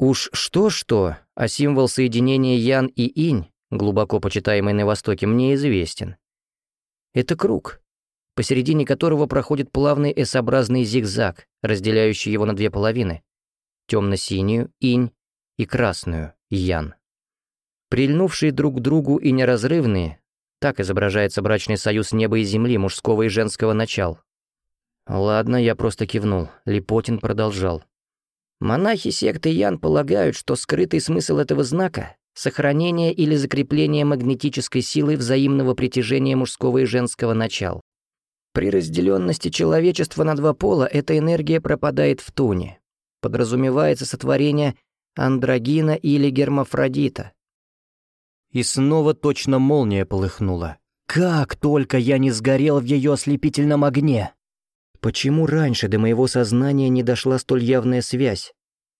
Уж что-что, а символ соединения Ян и Инь, глубоко почитаемый на Востоке, мне известен. Это круг, посередине которого проходит плавный S-образный зигзаг, разделяющий его на две половины — темно-синюю — Инь и красную — Ян. Прильнувшие друг к другу и неразрывные, так изображается брачный союз неба и земли, мужского и женского начал. Ладно, я просто кивнул. Липотин продолжал. Монахи секты Ян полагают, что скрытый смысл этого знака — сохранение или закрепление магнетической силы взаимного притяжения мужского и женского начал. При разделенности человечества на два пола эта энергия пропадает в туне. Подразумевается сотворение андрогина или гермафродита. И снова точно молния полыхнула. Как только я не сгорел в ее ослепительном огне! Почему раньше до моего сознания не дошла столь явная связь?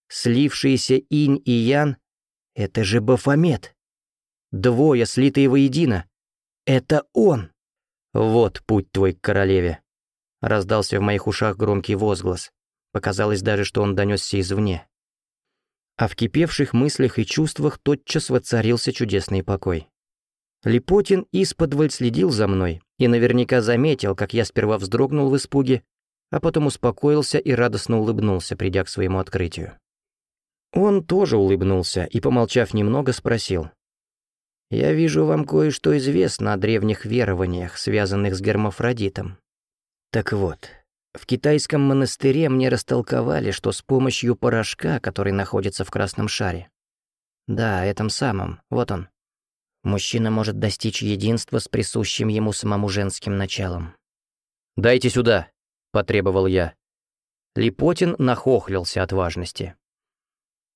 Слившиеся инь и ян — это же Бафомет. Двое, слитые воедино. Это он. Вот путь твой к королеве. Раздался в моих ушах громкий возглас. Показалось даже, что он донесся извне. А в кипевших мыслях и чувствах тотчас воцарился чудесный покой. Липотин исподволь следил за мной и наверняка заметил, как я сперва вздрогнул в испуге, а потом успокоился и радостно улыбнулся, придя к своему открытию. Он тоже улыбнулся и, помолчав немного, спросил. «Я вижу, вам кое-что известно о древних верованиях, связанных с гермафродитом. Так вот, в китайском монастыре мне растолковали, что с помощью порошка, который находится в красном шаре, да, этом самом, вот он, Мужчина может достичь единства с присущим ему самому женским началом. «Дайте сюда», — потребовал я. Липотин нахохлился от важности.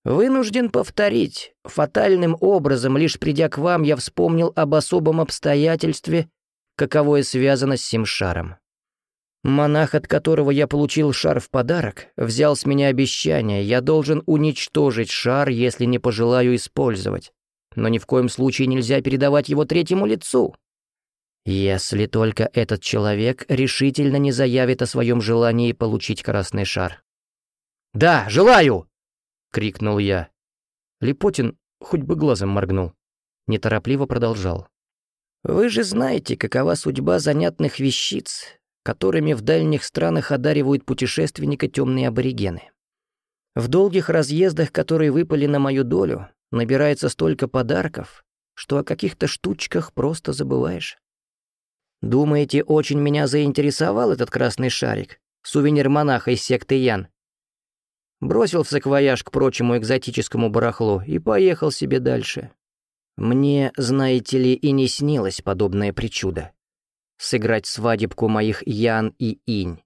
«Вынужден повторить. Фатальным образом, лишь придя к вам, я вспомнил об особом обстоятельстве, каковое связано с сим шаром. Монах, от которого я получил шар в подарок, взял с меня обещание, я должен уничтожить шар, если не пожелаю использовать. Но ни в коем случае нельзя передавать его третьему лицу. Если только этот человек решительно не заявит о своем желании получить красный шар. «Да, желаю!» — крикнул я. Липотин хоть бы глазом моргнул. Неторопливо продолжал. «Вы же знаете, какова судьба занятных вещиц, которыми в дальних странах одаривают путешественника темные аборигены. В долгих разъездах, которые выпали на мою долю, набирается столько подарков, что о каких-то штучках просто забываешь. Думаете, очень меня заинтересовал этот красный шарик, сувенир монаха из секты Ян? Бросил в саквояж к прочему экзотическому барахлу и поехал себе дальше. Мне, знаете ли, и не снилось подобное причудо. Сыграть свадебку моих Ян и Инь.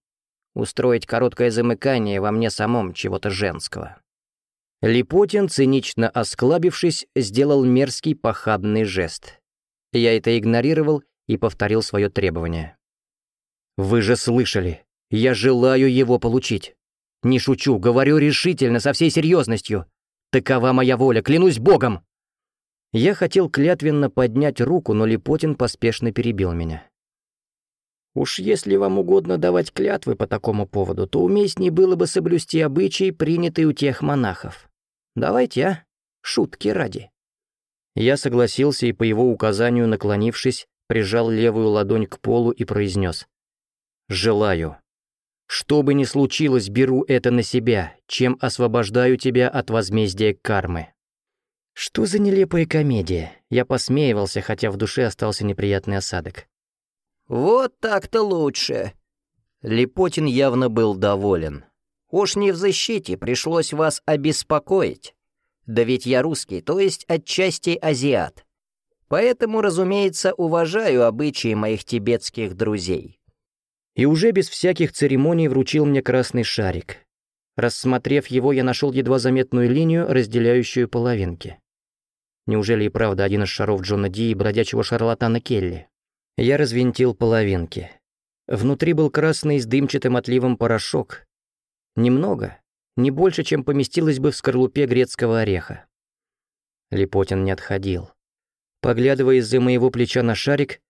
Устроить короткое замыкание во мне самом чего-то женского. Липотин, цинично осклабившись, сделал мерзкий похабный жест. Я это игнорировал и повторил свое требование. «Вы же слышали! Я желаю его получить! Не шучу, говорю решительно, со всей серьезностью! Такова моя воля, клянусь Богом!» Я хотел клятвенно поднять руку, но Липотин поспешно перебил меня. «Уж если вам угодно давать клятвы по такому поводу, то уместнее было бы соблюсти обычаи, принятые у тех монахов. Давайте, а? Шутки ради». Я согласился и по его указанию, наклонившись, прижал левую ладонь к полу и произнес. «Желаю. Что бы ни случилось, беру это на себя, чем освобождаю тебя от возмездия кармы». Что за нелепая комедия? Я посмеивался, хотя в душе остался неприятный осадок. «Вот так-то лучше». Липотин явно был доволен. «Уж не в защите, пришлось вас обеспокоить. Да ведь я русский, то есть отчасти азиат. Поэтому, разумеется, уважаю обычаи моих тибетских друзей». И уже без всяких церемоний вручил мне красный шарик. Рассмотрев его, я нашел едва заметную линию, разделяющую половинки. Неужели и правда один из шаров Джона Ди и бродячего шарлатана Келли? Я развинтил половинки. Внутри был красный с дымчатым отливом порошок. Немного, не больше, чем поместилось бы в скорлупе грецкого ореха. Липотин не отходил. Поглядывая из-за моего плеча на шарик,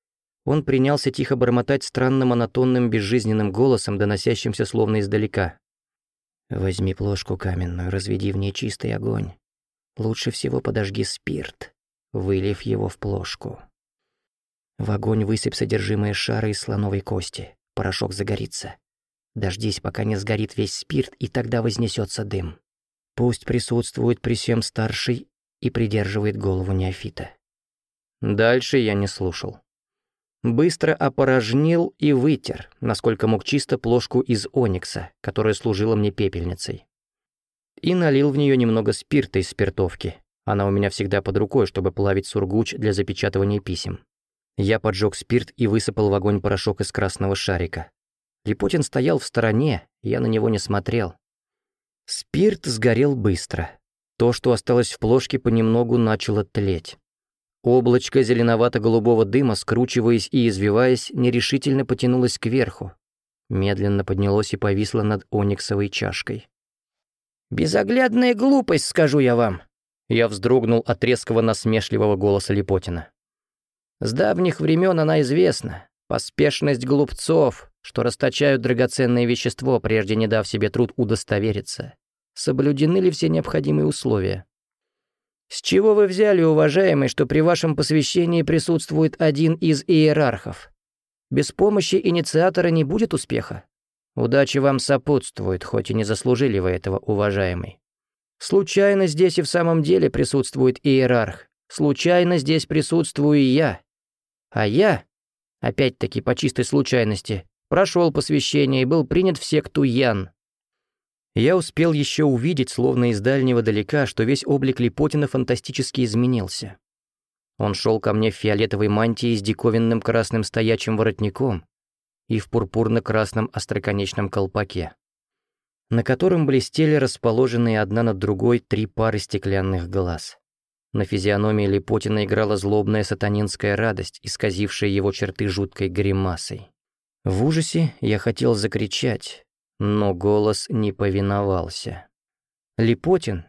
он принялся тихо бормотать странным монотонным безжизненным голосом, доносящимся словно издалека. «Возьми плошку каменную, разведи в ней чистый огонь. Лучше всего подожги спирт, вылив его в плошку. В огонь высыпь содержимое шара из слоновой кости, порошок загорится. Дождись, пока не сгорит весь спирт, и тогда вознесется дым. Пусть присутствует при всем старший и придерживает голову неофита. Дальше я не слушал. Быстро опорожнил и вытер, насколько мог чисто плошку из оникса, которая служила мне пепельницей. И налил в нее немного спирта из спиртовки. Она у меня всегда под рукой, чтобы плавить сургуч для запечатывания писем. Я поджег спирт и высыпал в огонь порошок из красного шарика. Липутин стоял в стороне, я на него не смотрел. Спирт сгорел быстро. То, что осталось в плошке, понемногу начало тлеть. Облачко зеленовато-голубого дыма, скручиваясь и извиваясь, нерешительно потянулось кверху. Медленно поднялось и повисло над ониксовой чашкой. «Безоглядная глупость, скажу я вам!» Я вздрогнул от резкого насмешливого голоса Липотина. «С давних времен она известна. Поспешность глупцов, что расточают драгоценное вещество, прежде не дав себе труд удостовериться. Соблюдены ли все необходимые условия?» «С чего вы взяли, уважаемый, что при вашем посвящении присутствует один из иерархов? Без помощи инициатора не будет успеха. Удача вам сопутствует, хоть и не заслужили вы этого, уважаемый. Случайно здесь и в самом деле присутствует иерарх. Случайно здесь присутствую я. А я, опять-таки по чистой случайности, прошел посвящение и был принят в секту Ян, я успел еще увидеть, словно из дальнего далека, что весь облик Липотина фантастически изменился. Он шел ко мне в фиолетовой мантии с диковинным красным стоячим воротником и в пурпурно-красном остроконечном колпаке, на котором блестели расположенные одна над другой три пары стеклянных глаз. На физиономии Липотина играла злобная сатанинская радость, исказившая его черты жуткой гримасой. В ужасе я хотел закричать, но голос не повиновался. Липотин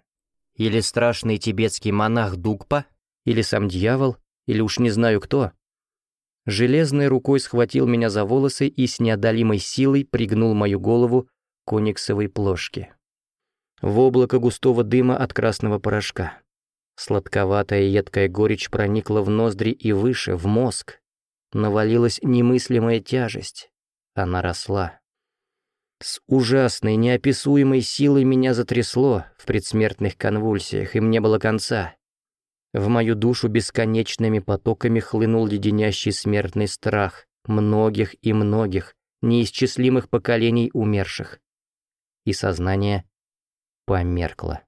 или страшный тибетский монах Дугпа или сам дьявол, или уж не знаю кто. Железной рукой схватил меня за волосы и с неодолимой силой пригнул мою голову к ониксовой плошке. В облако густого дыма от красного порошка. Сладковатая едкая горечь проникла в ноздри и выше, в мозг. Навалилась немыслимая тяжесть. Она росла. С ужасной, неописуемой силой меня затрясло в предсмертных конвульсиях, и мне было конца. В мою душу бесконечными потоками хлынул леденящий смертный страх многих и многих, неисчислимых поколений умерших. И сознание померкло.